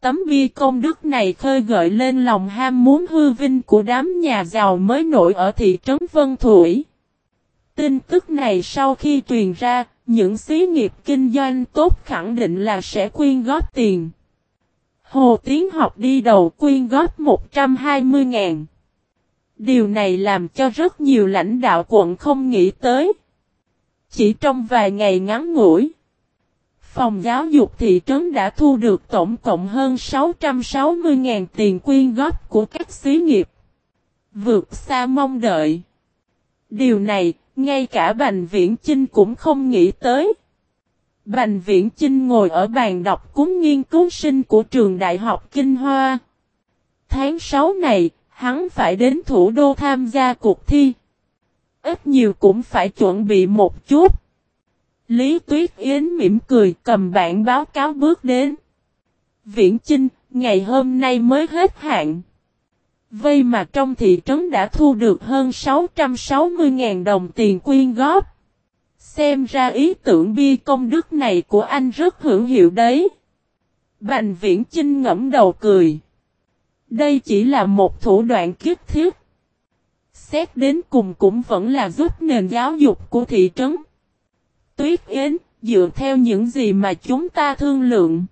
Tấm bia công đức này khơi gợi lên lòng ham muốn hư vinh của đám nhà giàu mới nổi ở thị trấn Vân Thủy. Tin tức này sau khi truyền ra, những xí nghiệp kinh doanh tốt khẳng định là sẽ quyên góp tiền. Hồ Tiến học đi đầu quyên góp 120 ngàn. Điều này làm cho rất nhiều lãnh đạo quận không nghĩ tới. Chỉ trong vài ngày ngắn ngủi, phòng giáo dục thị trấn đã thu được tổng cộng hơn 660.000 tiền quyên góp của các xí nghiệp. Vượt xa mong đợi. Điều này, ngay cả Bành Viễn Chinh cũng không nghĩ tới. Bành Viễn Chinh ngồi ở bàn đọc cuốn nghiên cứu sinh của trường Đại học Kinh Hoa. Tháng 6 này, hắn phải đến thủ đô tham gia cuộc thi. Ít nhiều cũng phải chuẩn bị một chút. Lý Tuyết Yến mỉm cười cầm bản báo cáo bước đến. Viễn Chinh, ngày hôm nay mới hết hạn. Vây mà trong thị trấn đã thu được hơn 660.000 đồng tiền quyên góp. Xem ra ý tưởng bi công đức này của anh rất hữu hiệu đấy. Bành viễn Trinh ngẫm đầu cười. Đây chỉ là một thủ đoạn kiếp thiết. Xét đến cùng cũng vẫn là giúp nền giáo dục của thị trấn. Tuyết Yến, dựa theo những gì mà chúng ta thương lượng.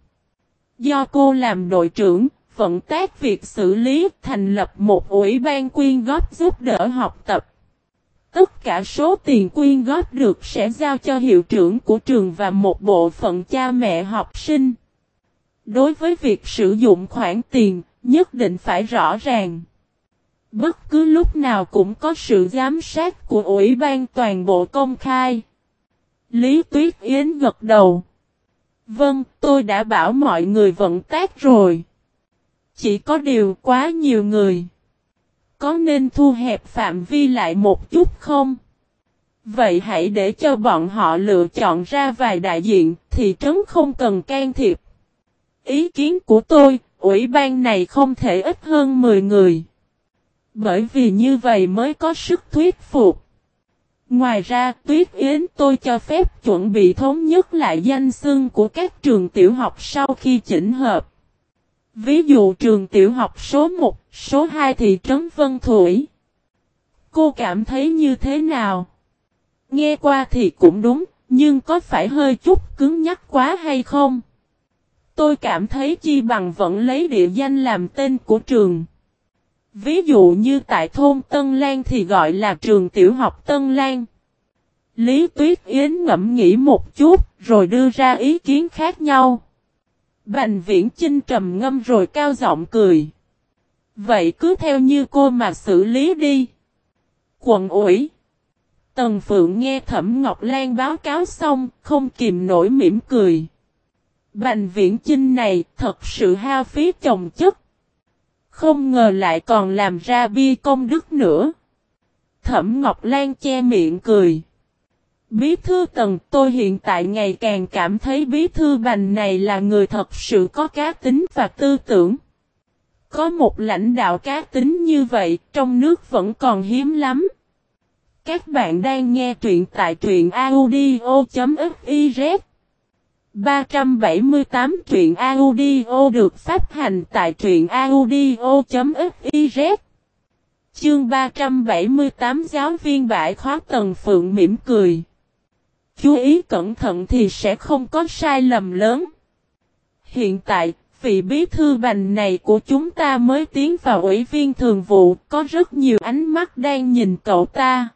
Do cô làm đội trưởng, vận tác việc xử lý, thành lập một ủy ban quyên góp giúp đỡ học tập. Tất cả số tiền quyên góp được sẽ giao cho hiệu trưởng của trường và một bộ phận cha mẹ học sinh. Đối với việc sử dụng khoản tiền, nhất định phải rõ ràng. Bất cứ lúc nào cũng có sự giám sát của Ủy ban toàn bộ công khai. Lý Tuyết Yến gật đầu. Vâng, tôi đã bảo mọi người vận tác rồi. Chỉ có điều quá nhiều người. Có nên thu hẹp phạm vi lại một chút không? Vậy hãy để cho bọn họ lựa chọn ra vài đại diện, thì trấn không cần can thiệp. Ý kiến của tôi, ủy ban này không thể ít hơn 10 người. Bởi vì như vậy mới có sức thuyết phục. Ngoài ra, Tuyết Yến tôi cho phép chuẩn bị thống nhất lại danh xưng của các trường tiểu học sau khi chỉnh hợp. Ví dụ trường tiểu học số 1, số 2 thị trấn Vân Thủy. Cô cảm thấy như thế nào? Nghe qua thì cũng đúng, nhưng có phải hơi chút cứng nhắc quá hay không? Tôi cảm thấy chi bằng vẫn lấy địa danh làm tên của trường. Ví dụ như tại thôn Tân Lan thì gọi là trường tiểu học Tân Lan. Lý Tuyết Yến ngẫm nghĩ một chút, rồi đưa ra ý kiến khác nhau. Bành viễn Trinh trầm ngâm rồi cao giọng cười. Vậy cứ theo như cô mà xử lý đi. Quận ủi. Tần Phượng nghe Thẩm Ngọc Lan báo cáo xong, không kìm nổi mỉm cười. Bành viễn Trinh này thật sự hao phí chồng chất. Không ngờ lại còn làm ra bi công đức nữa. Thẩm Ngọc Lan che miệng cười. Bí thư tần, tôi hiện tại ngày càng cảm thấy bí thư bành này là người thật sự có cá tính và tư tưởng. Có một lãnh đạo cá tính như vậy, trong nước vẫn còn hiếm lắm. Các bạn đang nghe truyện tại truyện audio.fiz 378 truyện audio được phát hành tại truyện audio.fiz Chương 378 giáo viên bãi khóa tầng phượng mỉm cười. Chú ý cẩn thận thì sẽ không có sai lầm lớn. Hiện tại, vị bí thư bành này của chúng ta mới tiến vào ủy viên thường vụ, có rất nhiều ánh mắt đang nhìn cậu ta.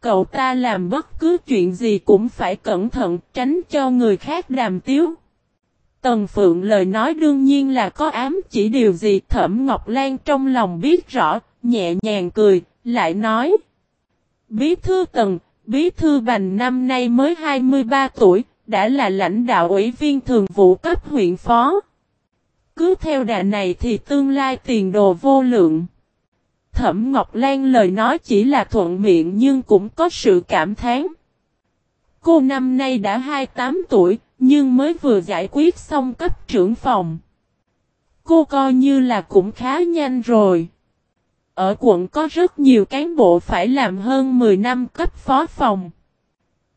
Cậu ta làm bất cứ chuyện gì cũng phải cẩn thận tránh cho người khác đàm tiếu. Tần Phượng lời nói đương nhiên là có ám chỉ điều gì Thẩm Ngọc Lan trong lòng biết rõ, nhẹ nhàng cười, lại nói. Bí thư Tần, bí thư Bành năm nay mới 23 tuổi, đã là lãnh đạo ủy viên thường vụ cấp huyện phó. Cứ theo đà này thì tương lai tiền đồ vô lượng. Thẩm Ngọc Lan lời nói chỉ là thuận miệng nhưng cũng có sự cảm thán. Cô năm nay đã 28 tuổi, nhưng mới vừa giải quyết xong cấp trưởng phòng. Cô coi như là cũng khá nhanh rồi. Ở quận có rất nhiều cán bộ phải làm hơn 10 năm cấp phó phòng.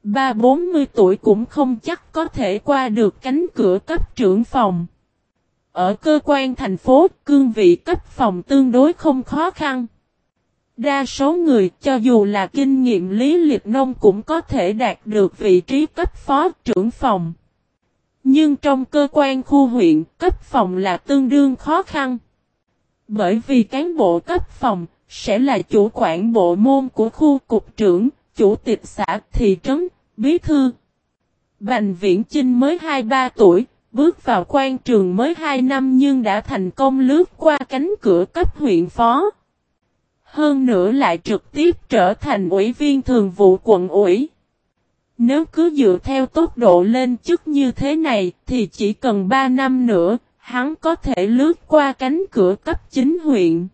Ba bốn mươi tuổi cũng không chắc có thể qua được cánh cửa cấp trưởng phòng. Ở cơ quan thành phố, cương vị cấp phòng tương đối không khó khăn. Đa số người, cho dù là kinh nghiệm lý liệt nông cũng có thể đạt được vị trí cấp phó trưởng phòng. Nhưng trong cơ quan khu huyện, cấp phòng là tương đương khó khăn. Bởi vì cán bộ cấp phòng, sẽ là chủ quản bộ môn của khu cục trưởng, chủ tịch xã, thị trấn, bí thư. Bành Viễn Chinh mới 23 tuổi, bước vào quan trường mới 2 năm nhưng đã thành công lướt qua cánh cửa cấp huyện phó. Hơn nữa lại trực tiếp trở thành ủy viên thường vụ quận ủy. Nếu cứ dựa theo tốc độ lên chức như thế này thì chỉ cần 3 năm nữa, hắn có thể lướt qua cánh cửa cấp chính huyện.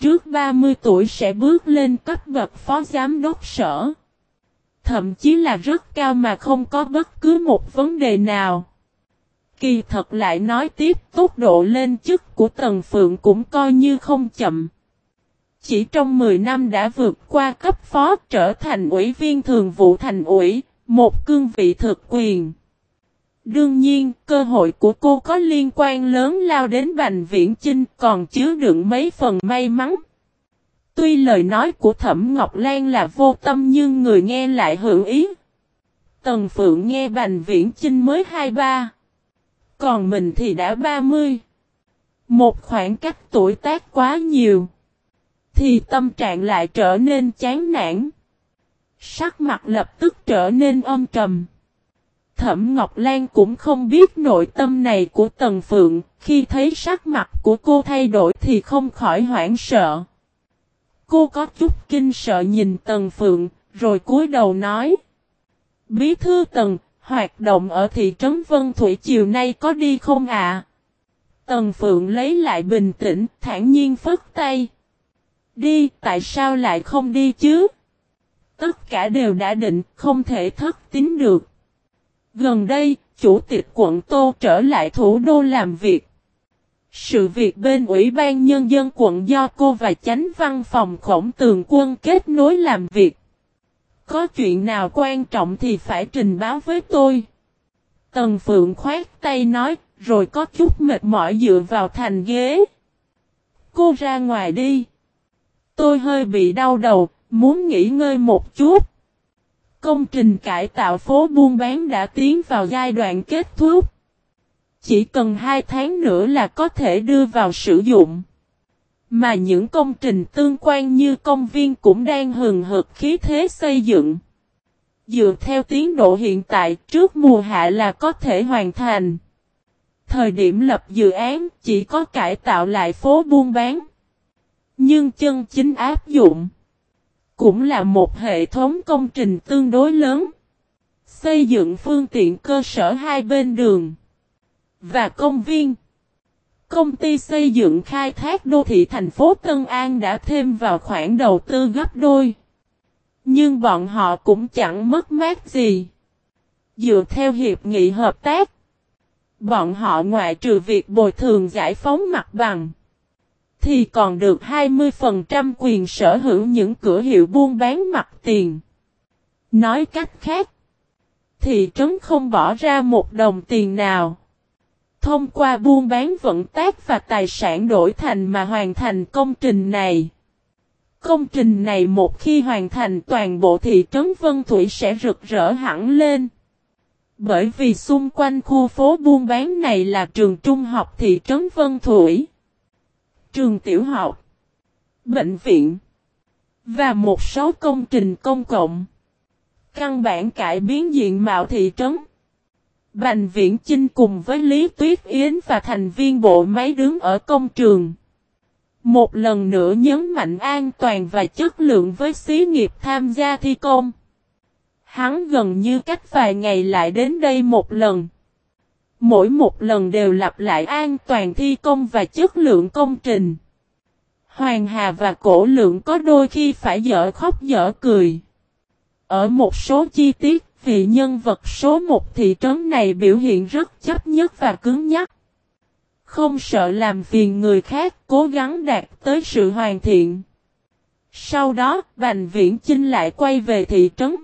Trước 30 tuổi sẽ bước lên cấp bậc phó giám đốc sở. Thậm chí là rất cao mà không có bất cứ một vấn đề nào. Kỳ thật lại nói tiếp tốc độ lên chức của Tần Phượng cũng coi như không chậm. Chỉ trong 10 năm đã vượt qua cấp phó trở thành ủy viên thường vụ thành ủy, một cương vị thực quyền. Đương nhiên, cơ hội của cô có liên quan lớn lao đến Bành Viễn Chinh còn chứa đựng mấy phần may mắn. Tuy lời nói của Thẩm Ngọc Lan là vô tâm nhưng người nghe lại hữu ý. Tần Phượng nghe Bành Viễn Chinh mới 23. Còn mình thì đã 30. Một khoảng cách tuổi tác quá nhiều. Thì tâm trạng lại trở nên chán nản. Sắc mặt lập tức trở nên âm trầm. Thẩm Ngọc Lan cũng không biết nội tâm này của Tần Phượng, khi thấy sắc mặt của cô thay đổi thì không khỏi hoảng sợ. Cô có chút kinh sợ nhìn Tần Phượng, rồi cúi đầu nói. Bí thư Tần, hoạt động ở thị trấn Vân Thủy chiều nay có đi không ạ? Tần Phượng lấy lại bình tĩnh, thản nhiên phất tay. Đi, tại sao lại không đi chứ? Tất cả đều đã định, không thể thất tính được. Gần đây, chủ tịch quận Tô trở lại thủ đô làm việc. Sự việc bên Ủy ban Nhân dân quận do cô và chánh văn phòng khổng tường quân kết nối làm việc. Có chuyện nào quan trọng thì phải trình báo với tôi. Tần Phượng khoát tay nói, rồi có chút mệt mỏi dựa vào thành ghế. Cô ra ngoài đi. Tôi hơi bị đau đầu, muốn nghỉ ngơi một chút. Công trình cải tạo phố buôn bán đã tiến vào giai đoạn kết thúc. Chỉ cần 2 tháng nữa là có thể đưa vào sử dụng. Mà những công trình tương quan như công viên cũng đang hừng hực khí thế xây dựng. Dựa theo tiến độ hiện tại, trước mùa hạ là có thể hoàn thành. Thời điểm lập dự án, chỉ có cải tạo lại phố buôn bán. Nhưng chân chính áp dụng cũng là một hệ thống công trình tương đối lớn. Xây dựng phương tiện cơ sở hai bên đường và công viên. Công ty xây dựng khai thác đô thị thành phố Tân An đã thêm vào khoản đầu tư gấp đôi. Nhưng bọn họ cũng chẳng mất mát gì. Dựa theo hiệp nghị hợp tác, bọn họ ngoại trừ việc bồi thường giải phóng mặt bằng, thì còn được 20% quyền sở hữu những cửa hiệu buôn bán mặt tiền. Nói cách khác, thị trấn không bỏ ra một đồng tiền nào. Thông qua buôn bán vận tác và tài sản đổi thành mà hoàn thành công trình này. Công trình này một khi hoàn thành toàn bộ thị trấn Vân Thủy sẽ rực rỡ hẳn lên. Bởi vì xung quanh khu phố buôn bán này là trường trung học thị trấn Vân Thủy, trường tiểu học, bệnh viện và một số công trình công cộng. Căn bản cải biến diện mạo thị trấn. Bành Viễn Chinh cùng với Lý Tuyết Yến và thành viên bộ máy đứng ở công trường. Một lần nữa nhấn mạnh an toàn và chất lượng với xí nghiệp tham gia thi công. Hắn gần như cách vài ngày lại đến đây một lần. Mỗi một lần đều lặp lại an toàn thi công và chất lượng công trình. Hoàng Hà và Cổ Lượng có đôi khi phải dở khóc dở cười. Ở một số chi tiết, vị nhân vật số một thị trấn này biểu hiện rất chấp nhất và cứng nhắc. Không sợ làm phiền người khác, cố gắng đạt tới sự hoàn thiện. Sau đó, Bành Viễn Chinh lại quay về thị trấn.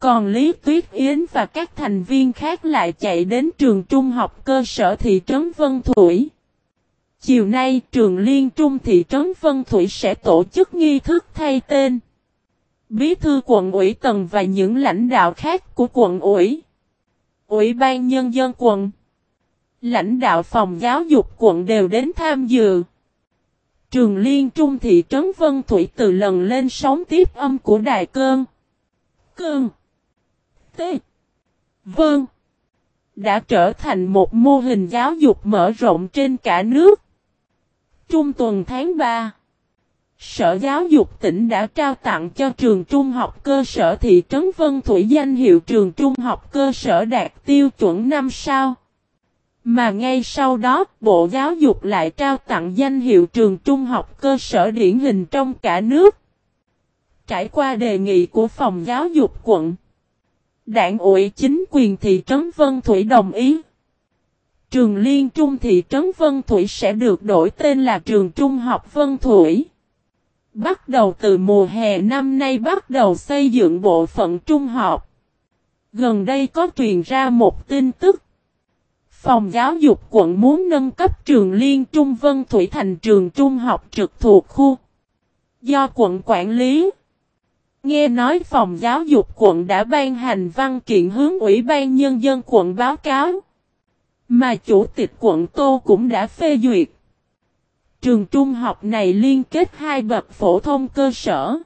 Còn Lý Tuyết Yến và các thành viên khác lại chạy đến trường trung học cơ sở thị trấn Vân Thủy. Chiều nay, trường liên trung thị trấn Vân Thủy sẽ tổ chức nghi thức thay tên. Bí thư quận ủy tầng và những lãnh đạo khác của quận ủy. Ủy ban Nhân dân quận. Lãnh đạo phòng giáo dục quận đều đến tham dự. Trường liên trung thị trấn Vân Thủy từ lần lên sóng tiếp âm của đài cơn. Cơn. T. Vâng. Đã trở thành một mô hình giáo dục mở rộng trên cả nước. Trung tuần tháng 3. Sở Giáo dục tỉnh đã trao tặng cho trường trung học cơ sở thị trấn Vân Thủy danh hiệu trường trung học cơ sở đạt tiêu chuẩn 5 sao. Mà ngay sau đó, Bộ Giáo dục lại trao tặng danh hiệu trường trung học cơ sở điển hình trong cả nước. Trải qua đề nghị của Phòng Giáo dục quận, Đảng ủy chính quyền thị trấn Vân Thủy đồng ý. Trường Liên Trung thị trấn Vân Thủy sẽ được đổi tên là Trường Trung học Vân Thủy. Bắt đầu từ mùa hè năm nay bắt đầu xây dựng bộ phận trung học. Gần đây có truyền ra một tin tức. Phòng giáo dục quận muốn nâng cấp trường Liên Trung Vân Thủy thành trường trung học trực thuộc khu. Do quận quản lý. Nghe nói phòng giáo dục quận đã ban hành văn kiện hướng Ủy ban Nhân dân quận báo cáo. Mà chủ tịch quận Tô cũng đã phê duyệt. Trường trung học này liên kết hai bậc phổ thông cơ sở.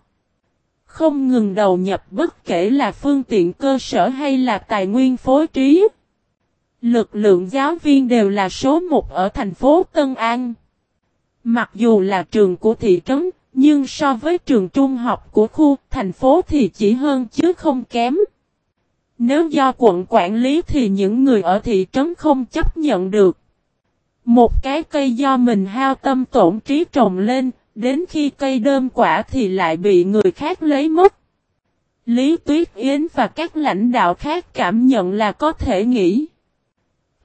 Không ngừng đầu nhập bất kể là phương tiện cơ sở hay là tài nguyên phối trí. Lực lượng giáo viên đều là số một ở thành phố Tân An. Mặc dù là trường của thị trấn, nhưng so với trường trung học của khu thành phố thì chỉ hơn chứ không kém. Nếu do quận quản lý thì những người ở thị trấn không chấp nhận được. Một cái cây do mình hao tâm tổn trí trồng lên, đến khi cây đơm quả thì lại bị người khác lấy mất. Lý Tuyết Yến và các lãnh đạo khác cảm nhận là có thể nghĩ.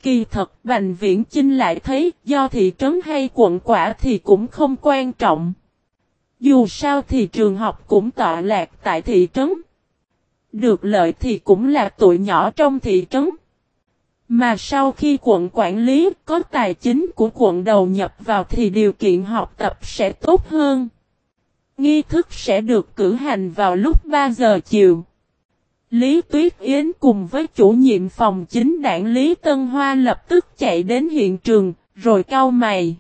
Kỳ thật Bành Viễn Chinh lại thấy do thị trấn hay quận quả thì cũng không quan trọng. Dù sao thì trường học cũng tọa lạc tại thị trấn. Được lợi thì cũng là tụi nhỏ trong thị trấn. Mà sau khi quận quản lý có tài chính của quận đầu nhập vào thì điều kiện học tập sẽ tốt hơn. Nghi thức sẽ được cử hành vào lúc 3 giờ chiều. Lý Tuyết Yến cùng với chủ nhiệm phòng chính đảng Lý Tân Hoa lập tức chạy đến hiện trường, rồi cau mày.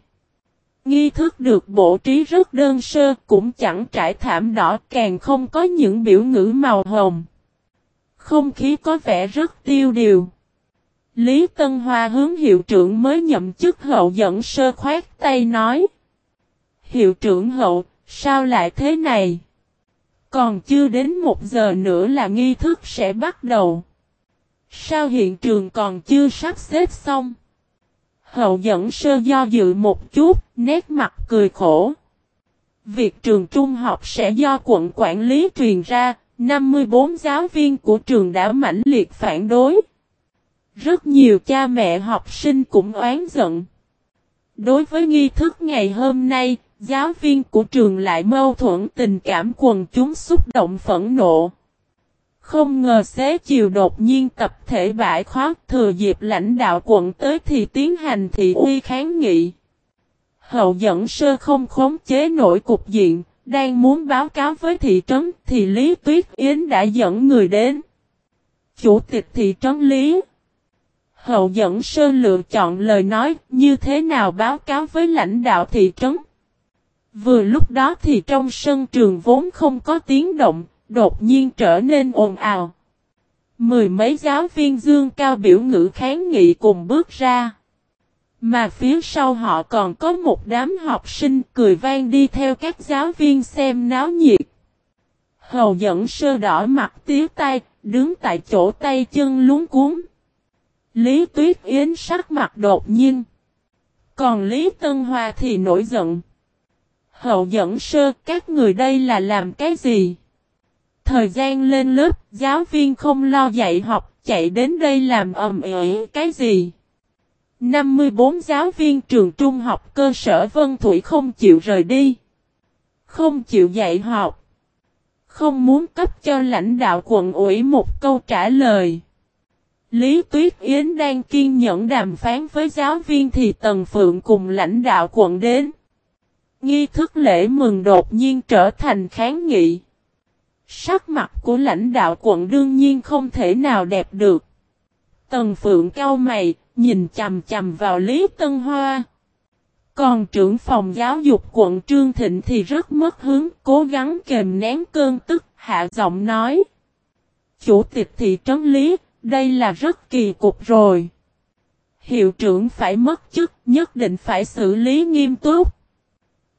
Nghi thức được bổ trí rất đơn sơ, cũng chẳng trải thảm đỏ, càng không có những biểu ngữ màu hồng. Không khí có vẻ rất tiêu điều. Lý Tân Hoa hướng hiệu trưởng mới nhậm chức hậu dẫn sơ khoát tay nói. Hiệu trưởng hậu, sao lại thế này? Còn chưa đến một giờ nữa là nghi thức sẽ bắt đầu. Sao hiện trường còn chưa sắp xếp xong? Hậu dẫn sơ do dự một chút, nét mặt cười khổ. Việc trường trung học sẽ do quận quản lý truyền ra, 54 giáo viên của trường đã mãnh liệt phản đối. Rất nhiều cha mẹ học sinh cũng oán giận. Đối với nghi thức ngày hôm nay, giáo viên của trường lại mâu thuẫn tình cảm quần chúng xúc động phẫn nộ. Không ngờ xế chiều đột nhiên tập thể bãi khoát thừa dịp lãnh đạo quận tới thì tiến hành thị uy kháng nghị. Hậu dẫn sơ không khống chế nổi cục diện, đang muốn báo cáo với thị trấn thì Lý Tuyết Yến đã dẫn người đến. Chủ tịch thị trấn Lý Hậu dẫn sơ lựa chọn lời nói như thế nào báo cáo với lãnh đạo thị trấn. Vừa lúc đó thì trong sân trường vốn không có tiếng động, đột nhiên trở nên ồn ào. Mười mấy giáo viên dương cao biểu ngữ kháng nghị cùng bước ra. Mà phía sau họ còn có một đám học sinh cười vang đi theo các giáo viên xem náo nhiệt. Hầu dẫn sơ đỏ mặt tía tay, đứng tại chỗ tay chân luống cuốn. Lý Tuyết Yến sắc mặt đột nhiên. Còn Lý Tân Hoa thì nổi giận. Hậu dẫn sơ các người đây là làm cái gì? Thời gian lên lớp, giáo viên không lo dạy học, chạy đến đây làm ầm ĩ cái gì? 54 giáo viên trường trung học cơ sở Vân Thủy không chịu rời đi. Không chịu dạy học. Không muốn cấp cho lãnh đạo quận ủy một câu trả lời. Lý Tuyết Yến đang kiên nhẫn đàm phán với giáo viên thì Tần Phượng cùng lãnh đạo quận đến. Nghi thức lễ mừng đột nhiên trở thành kháng nghị. Sắc mặt của lãnh đạo quận đương nhiên không thể nào đẹp được. Tần Phượng cao mày, nhìn chầm chầm vào Lý Tân Hoa. Còn trưởng phòng giáo dục quận Trương Thịnh thì rất mất hướng, cố gắng kềm nén cơn tức, hạ giọng nói. Chủ tịch thị trấn Lý, đây là rất kỳ cục rồi. Hiệu trưởng phải mất chức, nhất định phải xử lý nghiêm túc.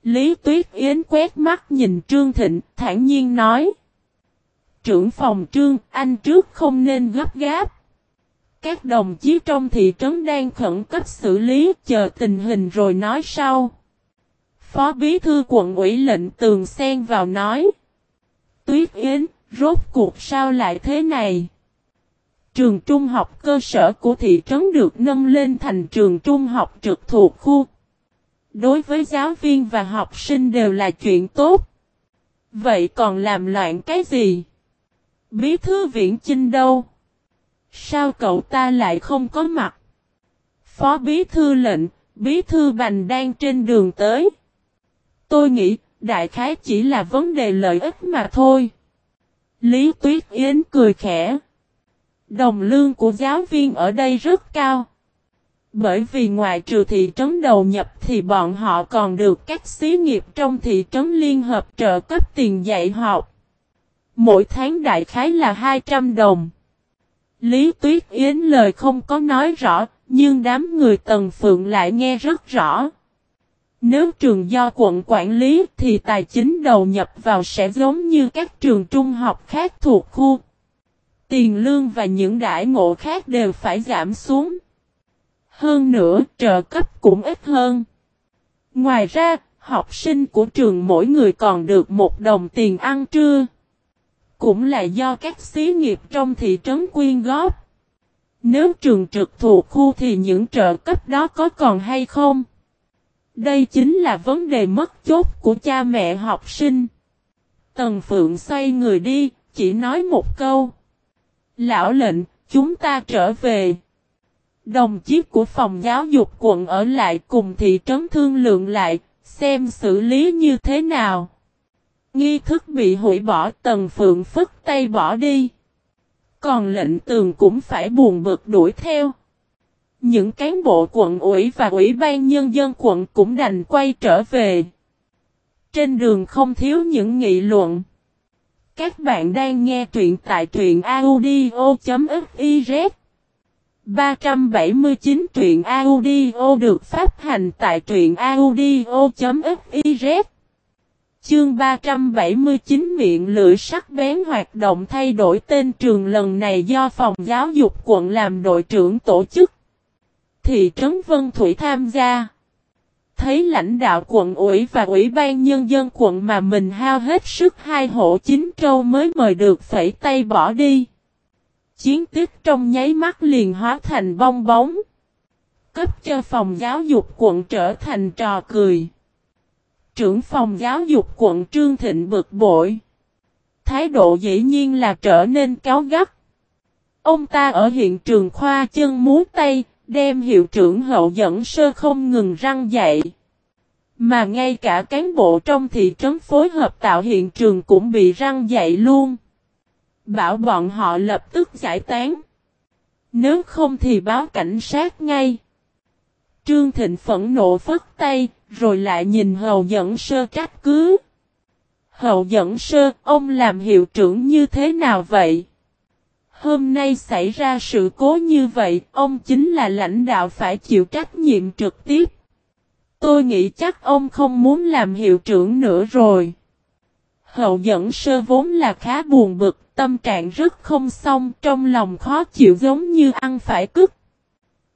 Lý Tuyết Yến quét mắt nhìn Trương Thịnh, thản nhiên nói. Trưởng phòng Trương, anh trước không nên gấp gáp. Các đồng chí trong thị trấn đang khẩn cấp xử lý, chờ tình hình rồi nói sau. Phó Bí Thư quận ủy lệnh tường xen vào nói. Tuyết Yến, rốt cuộc sao lại thế này? Trường trung học cơ sở của thị trấn được nâng lên thành trường trung học trực thuộc khu. Đối với giáo viên và học sinh đều là chuyện tốt. Vậy còn làm loạn cái gì? Bí thư viện chinh đâu? Sao cậu ta lại không có mặt? Phó bí thư lệnh, bí thư bành đang trên đường tới. Tôi nghĩ, đại khái chỉ là vấn đề lợi ích mà thôi. Lý Tuyết Yến cười khẽ. Đồng lương của giáo viên ở đây rất cao. Bởi vì ngoài trừ thị trấn đầu nhập thì bọn họ còn được các xí nghiệp trong thị trấn liên hợp trợ cấp tiền dạy học. Mỗi tháng đại khái là 200 đồng. Lý Tuyết Yến lời không có nói rõ, nhưng đám người Tần Phượng lại nghe rất rõ. Nếu trường do quận quản lý thì tài chính đầu nhập vào sẽ giống như các trường trung học khác thuộc khu. Tiền lương và những đại ngộ khác đều phải giảm xuống. Hơn nữa trợ cấp cũng ít hơn. Ngoài ra, học sinh của trường mỗi người còn được một đồng tiền ăn trưa. Cũng là do các xí nghiệp trong thị trấn quyên góp. Nếu trường trực thuộc khu thì những trợ cấp đó có còn hay không? Đây chính là vấn đề mất chốt của cha mẹ học sinh. Tần Phượng xoay người đi, chỉ nói một câu. Lão lệnh, chúng ta trở về. Đồng chí của phòng giáo dục quận ở lại cùng thị trấn thương lượng lại, xem xử lý như thế nào. Nghi thức bị hủy bỏ, tần phượng phức tay bỏ đi. Còn lệnh tường cũng phải buồn bực đuổi theo. Những cán bộ quận ủy và ủy ban nhân dân quận cũng đành quay trở về. Trên đường không thiếu những nghị luận. Các bạn đang nghe truyện tại truyện audio.fiz 379 truyện audio được phát hành tại truyện audio.fiz Chương 379 miệng lưỡi sắc bén hoạt động thay đổi tên trường lần này do phòng giáo dục quận làm đội trưởng tổ chức. Thị trấn Vân Thủy tham gia. Thấy lãnh đạo quận ủy và ủy ban nhân dân quận mà mình hao hết sức hai hộ chính trâu mới mời được phẩy tay bỏ đi. Chiến tích trong nháy mắt liền hóa thành bong bóng. Cấp cho phòng giáo dục quận trở thành trò cười. Trưởng phòng giáo dục quận Trương Thịnh bực bội. Thái độ dĩ nhiên là trở nên cáo gắt. Ông ta ở hiện trường khoa chân múa tay, đem hiệu trưởng hậu dẫn sơ không ngừng răng dạy. Mà ngay cả cán bộ trong thị trấn phối hợp tạo hiện trường cũng bị răng dạy luôn. Bảo bọn họ lập tức giải tán. Nếu không thì báo cảnh sát ngay. Trương Thịnh phẫn nộ phất tay, rồi lại nhìn hậu dẫn sơ trách cứ. Hậu dẫn sơ, ông làm hiệu trưởng như thế nào vậy? Hôm nay xảy ra sự cố như vậy, ông chính là lãnh đạo phải chịu trách nhiệm trực tiếp. Tôi nghĩ chắc ông không muốn làm hiệu trưởng nữa rồi. Hậu dẫn sơ vốn là khá buồn bực, tâm trạng rất không xong, trong lòng khó chịu giống như ăn phải cứt.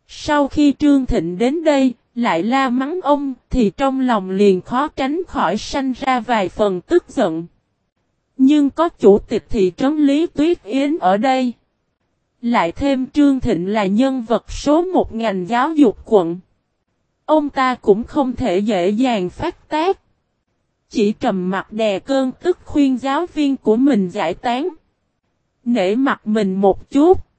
Sau khi Trương Thịnh đến đây, lại la mắng ông, thì trong lòng liền khó tránh khỏi sanh ra vài phần tức giận. Nhưng có chủ tịch thị trấn Lý Tuyết Yến ở đây. Lại thêm Trương Thịnh là nhân vật số một ngành giáo dục quận. Ông ta cũng không thể dễ dàng phát tác. Chỉ trầm mặt đè cơn tức khuyên giáo viên của mình giải tán. Nể mặt mình một chút.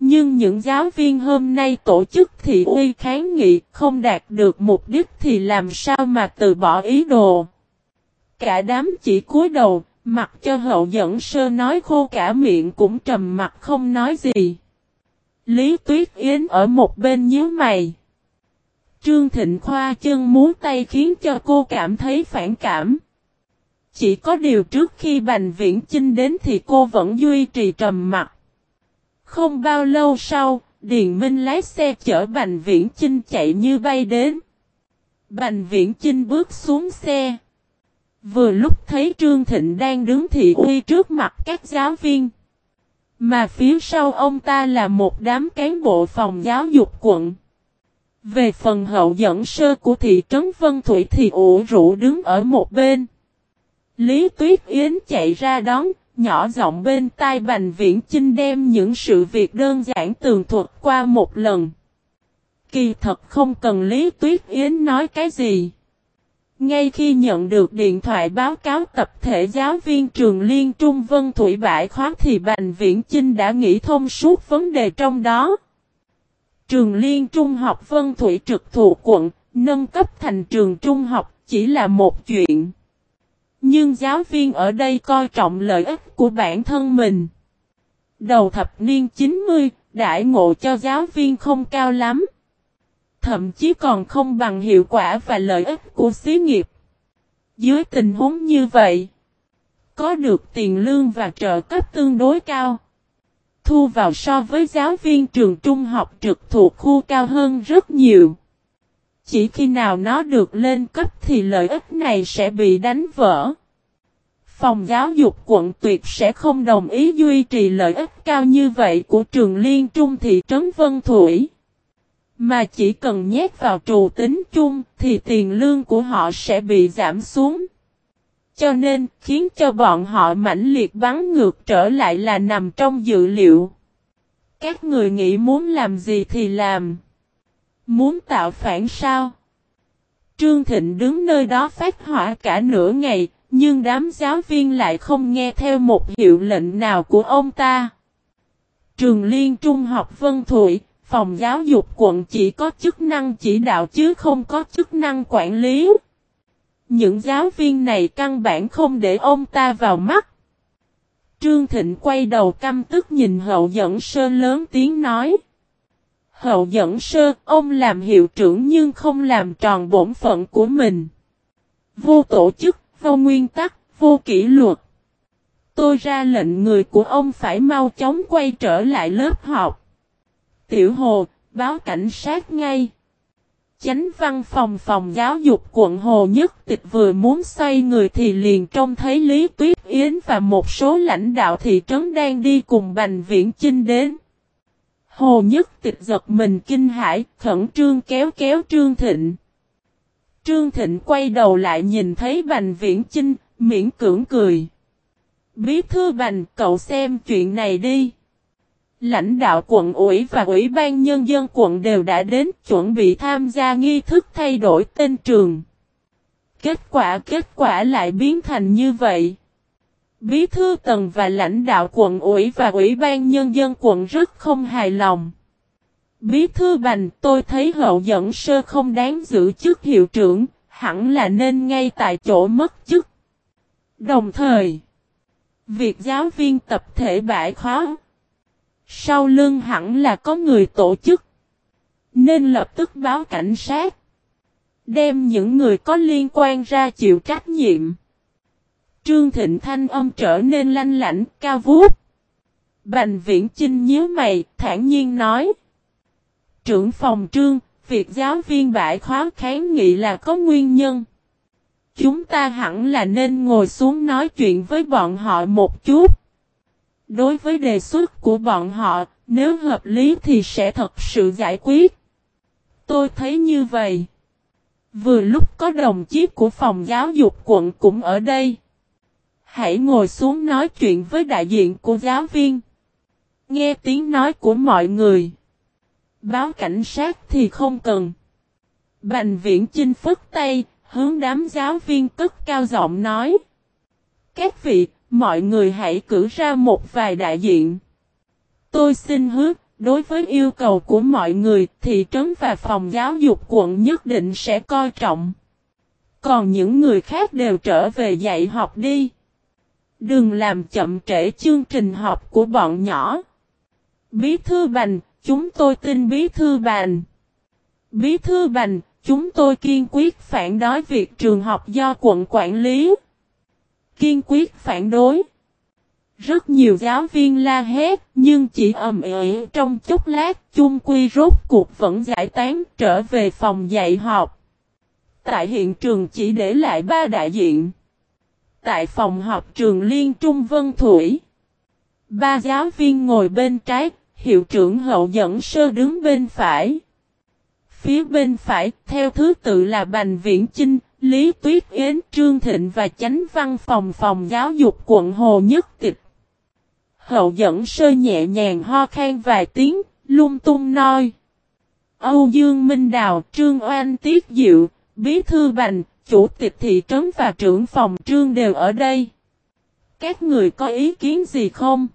Nhưng những giáo viên hôm nay tổ chức thị uy kháng nghị không đạt được mục đích thì làm sao mà từ bỏ ý đồ. Cả đám chỉ cúi đầu, mặc cho hậu dẫn sơ nói khô cả miệng cũng trầm mặt không nói gì. Lý Tuyết Yến ở một bên nhíu mày. Trương Thịnh Khoa chân muốn tay khiến cho cô cảm thấy phản cảm. Chỉ có điều trước khi Bành Viễn Chinh đến thì cô vẫn duy trì trầm mặt. Không bao lâu sau, Điền Minh lái xe chở Bành Viễn Chinh chạy như bay đến. Bành Viễn Chinh bước xuống xe. Vừa lúc thấy Trương Thịnh đang đứng thị uy trước mặt các giáo viên. Mà phía sau ông ta là một đám cán bộ phòng giáo dục quận. Về phần hậu dẫn sơ của thị trấn Vân Thủy thì ủ rũ đứng ở một bên. Lý Tuyết Yến chạy ra đón, nhỏ giọng bên tai Bành Viễn Chinh đem những sự việc đơn giản tường thuật qua một lần. Kỳ thật không cần Lý Tuyết Yến nói cái gì. Ngay khi nhận được điện thoại báo cáo tập thể giáo viên trường Liên Trung Vân Thủy bãi khóa thì Bành Viễn Chinh đã nghĩ thông suốt vấn đề trong đó. Trường Liên Trung học Vân Thủy trực thuộc quận, nâng cấp thành trường trung học chỉ là một chuyện. Nhưng giáo viên ở đây coi trọng lợi ích của bản thân mình. Đầu thập niên 90, đại ngộ cho giáo viên không cao lắm. Thậm chí còn không bằng hiệu quả và lợi ích của xí nghiệp. Dưới tình huống như vậy, có được tiền lương và trợ cấp tương đối cao. Thu vào so với giáo viên trường trung học trực thuộc khu cao hơn rất nhiều. Chỉ khi nào nó được lên cấp thì lợi ích này sẽ bị đánh vỡ. Phòng giáo dục quận tuyệt sẽ không đồng ý duy trì lợi ích cao như vậy của trường liên trung thị trấn Vân Thủy. Mà chỉ cần nhét vào trù tính chung thì tiền lương của họ sẽ bị giảm xuống. Cho nên, khiến cho bọn họ mãnh liệt bắn ngược trở lại là nằm trong dự liệu. Các người nghĩ muốn làm gì thì làm. Muốn tạo phản sao? Trương Thịnh đứng nơi đó phát hỏa cả nửa ngày, nhưng đám giáo viên lại không nghe theo một hiệu lệnh nào của ông ta. Trường Liên Trung học Vân Thụy, phòng giáo dục quận chỉ có chức năng chỉ đạo chứ không có chức năng quản lý. Những giáo viên này căn bản không để ông ta vào mắt. Trương Thịnh quay đầu căm tức nhìn hậu dẫn sơ lớn tiếng nói. Hậu dẫn sơ, ông làm hiệu trưởng nhưng không làm tròn bổn phận của mình. Vô tổ chức, vô nguyên tắc, vô kỷ luật. Tôi ra lệnh người của ông phải mau chóng quay trở lại lớp học. Tiểu Hồ, báo cảnh sát ngay. Chánh văn phòng phòng giáo dục quận Hồ Nhất Tịch vừa muốn xoay người thì liền trông thấy Lý Tuyết Yến và một số lãnh đạo thị trấn đang đi cùng Bành Viễn Chinh đến. Hồ Nhất Tịch giật mình kinh hãi, khẩn trương kéo kéo Trương Thịnh. Trương Thịnh quay đầu lại nhìn thấy Bành Viễn Chinh, miễn cưỡng cười. Bí thư Bành, cậu xem chuyện này đi. Lãnh đạo quận ủy và ủy ban nhân dân quận đều đã đến chuẩn bị tham gia nghi thức thay đổi tên trường. Kết quả kết quả lại biến thành như vậy. Bí thư tầng và lãnh đạo quận ủy và ủy ban nhân dân quận rất không hài lòng. Bí thư bành tôi thấy hậu dẫn sơ không đáng giữ chức hiệu trưởng, hẳn là nên ngay tại chỗ mất chức. Đồng thời, việc giáo viên tập thể bãi khó, sau lưng hẳn là có người tổ chức, nên lập tức báo cảnh sát, đem những người có liên quan ra chịu trách nhiệm. Trương Thịnh Thanh âm trở nên lanh lảnh, cao vút. Bành viễn Chinh nhíu mày, thản nhiên nói. Trưởng phòng trương, việc giáo viên bãi khóa kháng nghị là có nguyên nhân. Chúng ta hẳn là nên ngồi xuống nói chuyện với bọn họ một chút. Đối với đề xuất của bọn họ, nếu hợp lý thì sẽ thật sự giải quyết. Tôi thấy như vậy. Vừa lúc có đồng chí của phòng giáo dục quận cũng ở đây. Hãy ngồi xuống nói chuyện với đại diện của giáo viên. Nghe tiếng nói của mọi người. Báo cảnh sát thì không cần. Bành viễn chinh phức tay, hướng đám giáo viên cất cao giọng nói. Các vị, mọi người hãy cử ra một vài đại diện. Tôi xin hứa, đối với yêu cầu của mọi người, thị trấn và phòng giáo dục quận nhất định sẽ coi trọng. Còn những người khác đều trở về dạy học đi. Đừng làm chậm trễ chương trình học của bọn nhỏ. Bí thư bành, chúng tôi tin bí thư bành. Bí thư bành, chúng tôi kiên quyết phản đối việc trường học do quận quản lý. Kiên quyết phản đối. Rất nhiều giáo viên la hét, nhưng chỉ ầm ĩ trong chốc lát, chung quy rốt cuộc vẫn giải tán trở về phòng dạy học. Tại hiện trường chỉ để lại ba đại diện. Tại phòng họp trường Liên Trung Vân Thủy, ba giáo viên ngồi bên trái, hiệu trưởng hậu dẫn sơ đứng bên phải. Phía bên phải, theo thứ tự là Bành Viễn Chinh, Lý Tuyết Yến, Trương Thịnh và chánh văn phòng phòng giáo dục quận Hồ Nhất Tịch. Hậu dẫn sơ nhẹ nhàng ho khan vài tiếng, lung tung nói. Âu Dương Minh Đào, Trương Oanh Tiết Diệu, Bí Thư Bành, chủ tịch thị trấn và trưởng phòng trương đều ở đây. Các người có ý kiến gì không?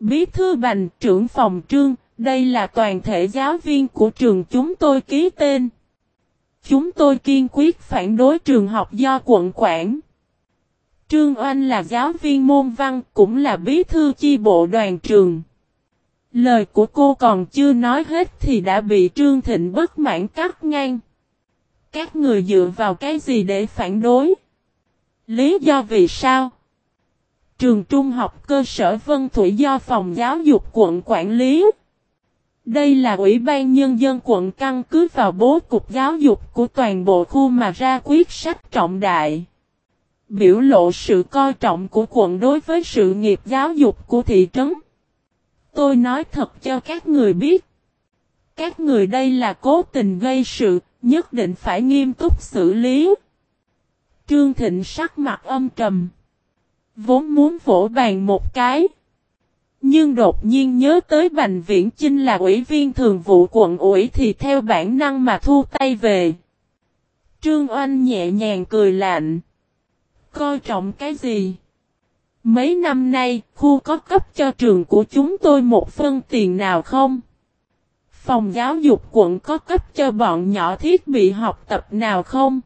Bí thư bành trưởng phòng trương, đây là toàn thể giáo viên của trường chúng tôi ký tên. Chúng tôi kiên quyết phản đối trường học do quận quản. Trương Oanh là giáo viên môn văn, cũng là bí thư chi bộ đoàn trường. Lời của cô còn chưa nói hết thì đã bị Trương Thịnh bất mãn cắt ngang. Các người dựa vào cái gì để phản đối? Lý do vì sao? Trường trung học cơ sở Vân Thủy do phòng giáo dục quận quản lý. Đây là Ủy ban Nhân dân quận căn cứ vào bố cục giáo dục của toàn bộ khu mà ra quyết sách trọng đại. Biểu lộ sự coi trọng của quận đối với sự nghiệp giáo dục của thị trấn. Tôi nói thật cho các người biết. Các người đây là cố tình gây sự, Nhất định phải nghiêm túc xử lý. Trương Thịnh sắc mặt âm trầm. Vốn muốn vỗ bàn một cái. Nhưng đột nhiên nhớ tới Bành Viễn Chinh là ủy viên thường vụ quận ủy thì theo bản năng mà thu tay về. Trương Oanh nhẹ nhàng cười lạnh. Coi trọng cái gì? Mấy năm nay, khu có cấp cho trường của chúng tôi một phân tiền nào không? Phòng giáo dục quận có cấp cho bọn nhỏ thiết bị học tập nào không?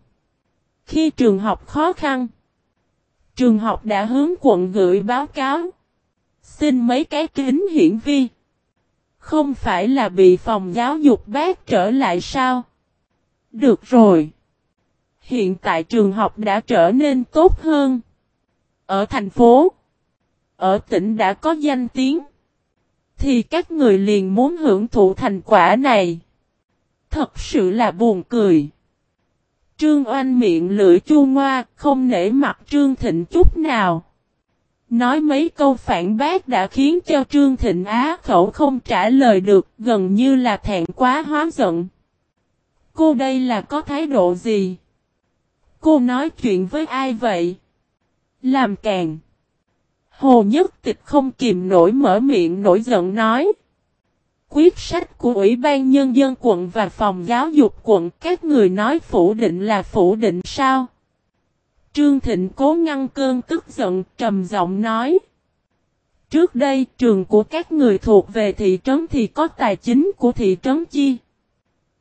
Khi trường học khó khăn, trường học đã hướng quận gửi báo cáo. Xin mấy cái kính hiển vi. Không phải là bị phòng giáo dục bác trở lại sao? Được rồi. Hiện tại trường học đã trở nên tốt hơn. Ở thành phố, ở tỉnh đã có danh tiếng thì các người liền muốn hưởng thụ thành quả này. Thật sự là buồn cười. Trương Oanh miệng lưỡi chua ngoa, không nể mặt Trương Thịnh chút nào. Nói mấy câu phản bác đã khiến cho Trương Thịnh á khẩu không trả lời được, gần như là thẹn quá hóa giận. Cô đây là có thái độ gì? Cô nói chuyện với ai vậy? Làm càng. Hồ Nhất Tịch không kìm nổi mở miệng nổi giận nói. Quyết sách của Ủy ban Nhân dân quận và phòng giáo dục quận, các người nói phủ định là phủ định sao? Trương Thịnh cố ngăn cơn tức giận, trầm giọng nói. Trước đây, trường của các người thuộc về thị trấn thì có tài chính của thị trấn chi.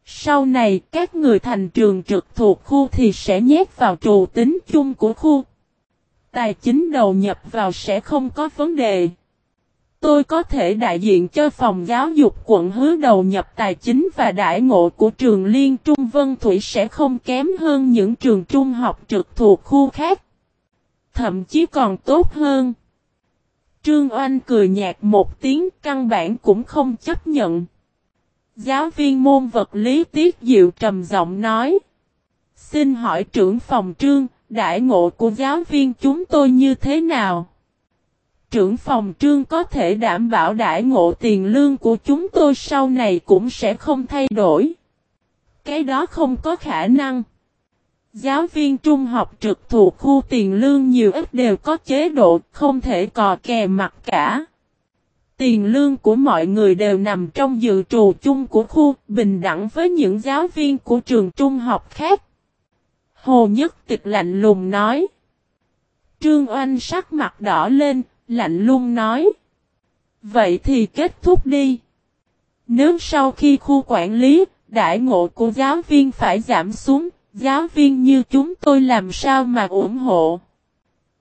Sau này, các người thành trường trực thuộc khu thì sẽ nhét vào trụ tính chung của khu. Tài chính đầu nhập vào sẽ không có vấn đề. Tôi có thể đại diện cho phòng giáo dục quận hứa đầu nhập tài chính và đại ngộ của trường Liên Trung Vân Thủy sẽ không kém hơn những trường trung học trực thuộc khu khác. Thậm chí còn tốt hơn. Trương Oanh cười nhạt một tiếng căn bản cũng không chấp nhận. Giáo viên môn vật lý tiết diệu trầm giọng nói. Xin hỏi trưởng phòng trương, đại ngộ của giáo viên chúng tôi như thế nào? Trưởng phòng trương có thể đảm bảo đại ngộ tiền lương của chúng tôi sau này cũng sẽ không thay đổi. Cái đó không có khả năng. Giáo viên trung học trực thuộc khu tiền lương nhiều ít đều có chế độ, không thể cò kè mặt cả. Tiền lương của mọi người đều nằm trong dự trù chung của khu, bình đẳng với những giáo viên của trường trung học khác. Hồ Nhất Tịch lạnh lùng nói. Trương Oanh sắc mặt đỏ lên, lạnh lùng nói. Vậy thì kết thúc đi. Nếu sau khi khu quản lý, đại ngộ của giáo viên phải giảm xuống, giáo viên như chúng tôi làm sao mà ủng hộ?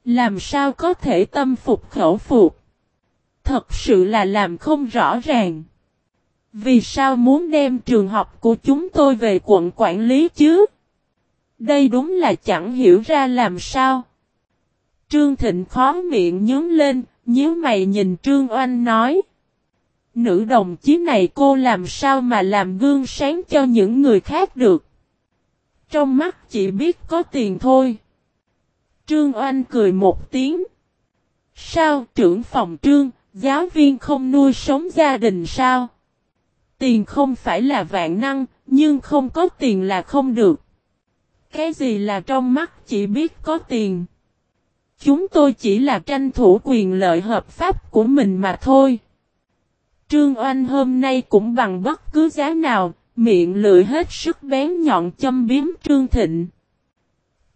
Làm sao có thể tâm phục khẩu phục? Thật sự là làm không rõ ràng. Vì sao muốn đem trường học của chúng tôi về quận quản lý chứ? Đây đúng là chẳng hiểu ra làm sao. Trương Thịnh khó miệng nhướng lên, nhíu mày nhìn Trương Oanh nói. Nữ đồng chí này cô làm sao mà làm gương sáng cho những người khác được. Trong mắt chỉ biết có tiền thôi. Trương Oanh cười một tiếng. Sao trưởng phòng trương, giáo viên không nuôi sống gia đình sao? Tiền không phải là vạn năng, nhưng không có tiền là không được. Cái gì là trong mắt chỉ biết có tiền? Chúng tôi chỉ là tranh thủ quyền lợi hợp pháp của mình mà thôi. Trương Oanh hôm nay cũng bằng bất cứ giá nào, miệng lưỡi hết sức bén nhọn châm biếm Trương Thịnh.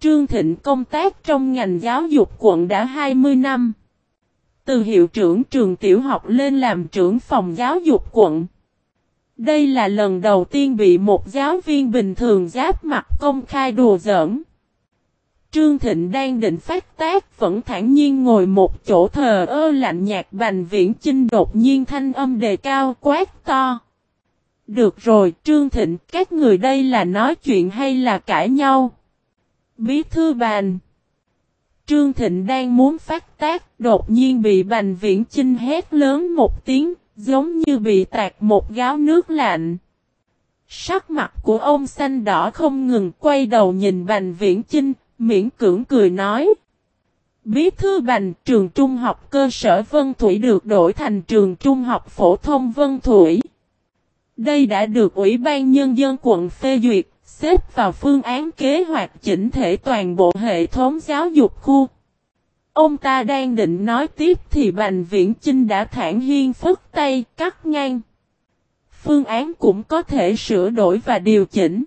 Trương Thịnh công tác trong ngành giáo dục quận đã 20 năm. Từ hiệu trưởng trường tiểu học lên làm trưởng phòng giáo dục quận. Đây là lần đầu tiên bị một giáo viên bình thường giáp mặt công khai đùa giỡn. Trương Thịnh đang định phát tác vẫn thản nhiên ngồi một chỗ thờ ơ lạnh nhạt bành viễn chinh đột nhiên thanh âm đề cao quát to. Được rồi, Trương Thịnh, các người đây là nói chuyện hay là cãi nhau? Bí thư bàn. Trương Thịnh đang muốn phát tác, đột nhiên bị bành viễn chinh hét lớn một tiếng giống như bị tạt một gáo nước lạnh. Sắc mặt của ông xanh đỏ không ngừng quay đầu nhìn bành viễn chinh Miễn cưỡng cười nói. Bí thư bành trường trung học cơ sở Vân Thủy được đổi thành trường trung học phổ thông Vân Thủy. Đây đã được Ủy ban Nhân dân quận phê duyệt, xếp vào phương án kế hoạch chỉnh thể toàn bộ hệ thống giáo dục khu. Ông ta đang định nói tiếp thì Bành Viễn Chinh đã thản hiên phức tay cắt ngang. Phương án cũng có thể sửa đổi và điều chỉnh.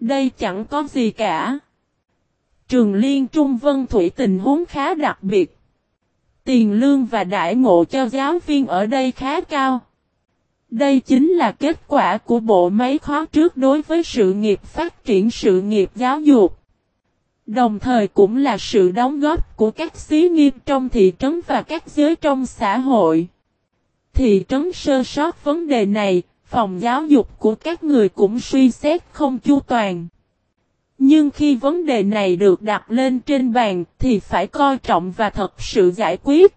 Đây chẳng có gì cả. Trường Liên Trung Vân Thủy tình huống khá đặc biệt. Tiền lương và đại ngộ cho giáo viên ở đây khá cao. Đây chính là kết quả của bộ máy khó trước đối với sự nghiệp phát triển sự nghiệp giáo dục. Đồng thời cũng là sự đóng góp của các xí nghiệp trong thị trấn và các giới trong xã hội. Thị trấn sơ sót vấn đề này, phòng giáo dục của các người cũng suy xét không chu toàn. Nhưng khi vấn đề này được đặt lên trên bàn thì phải coi trọng và thật sự giải quyết.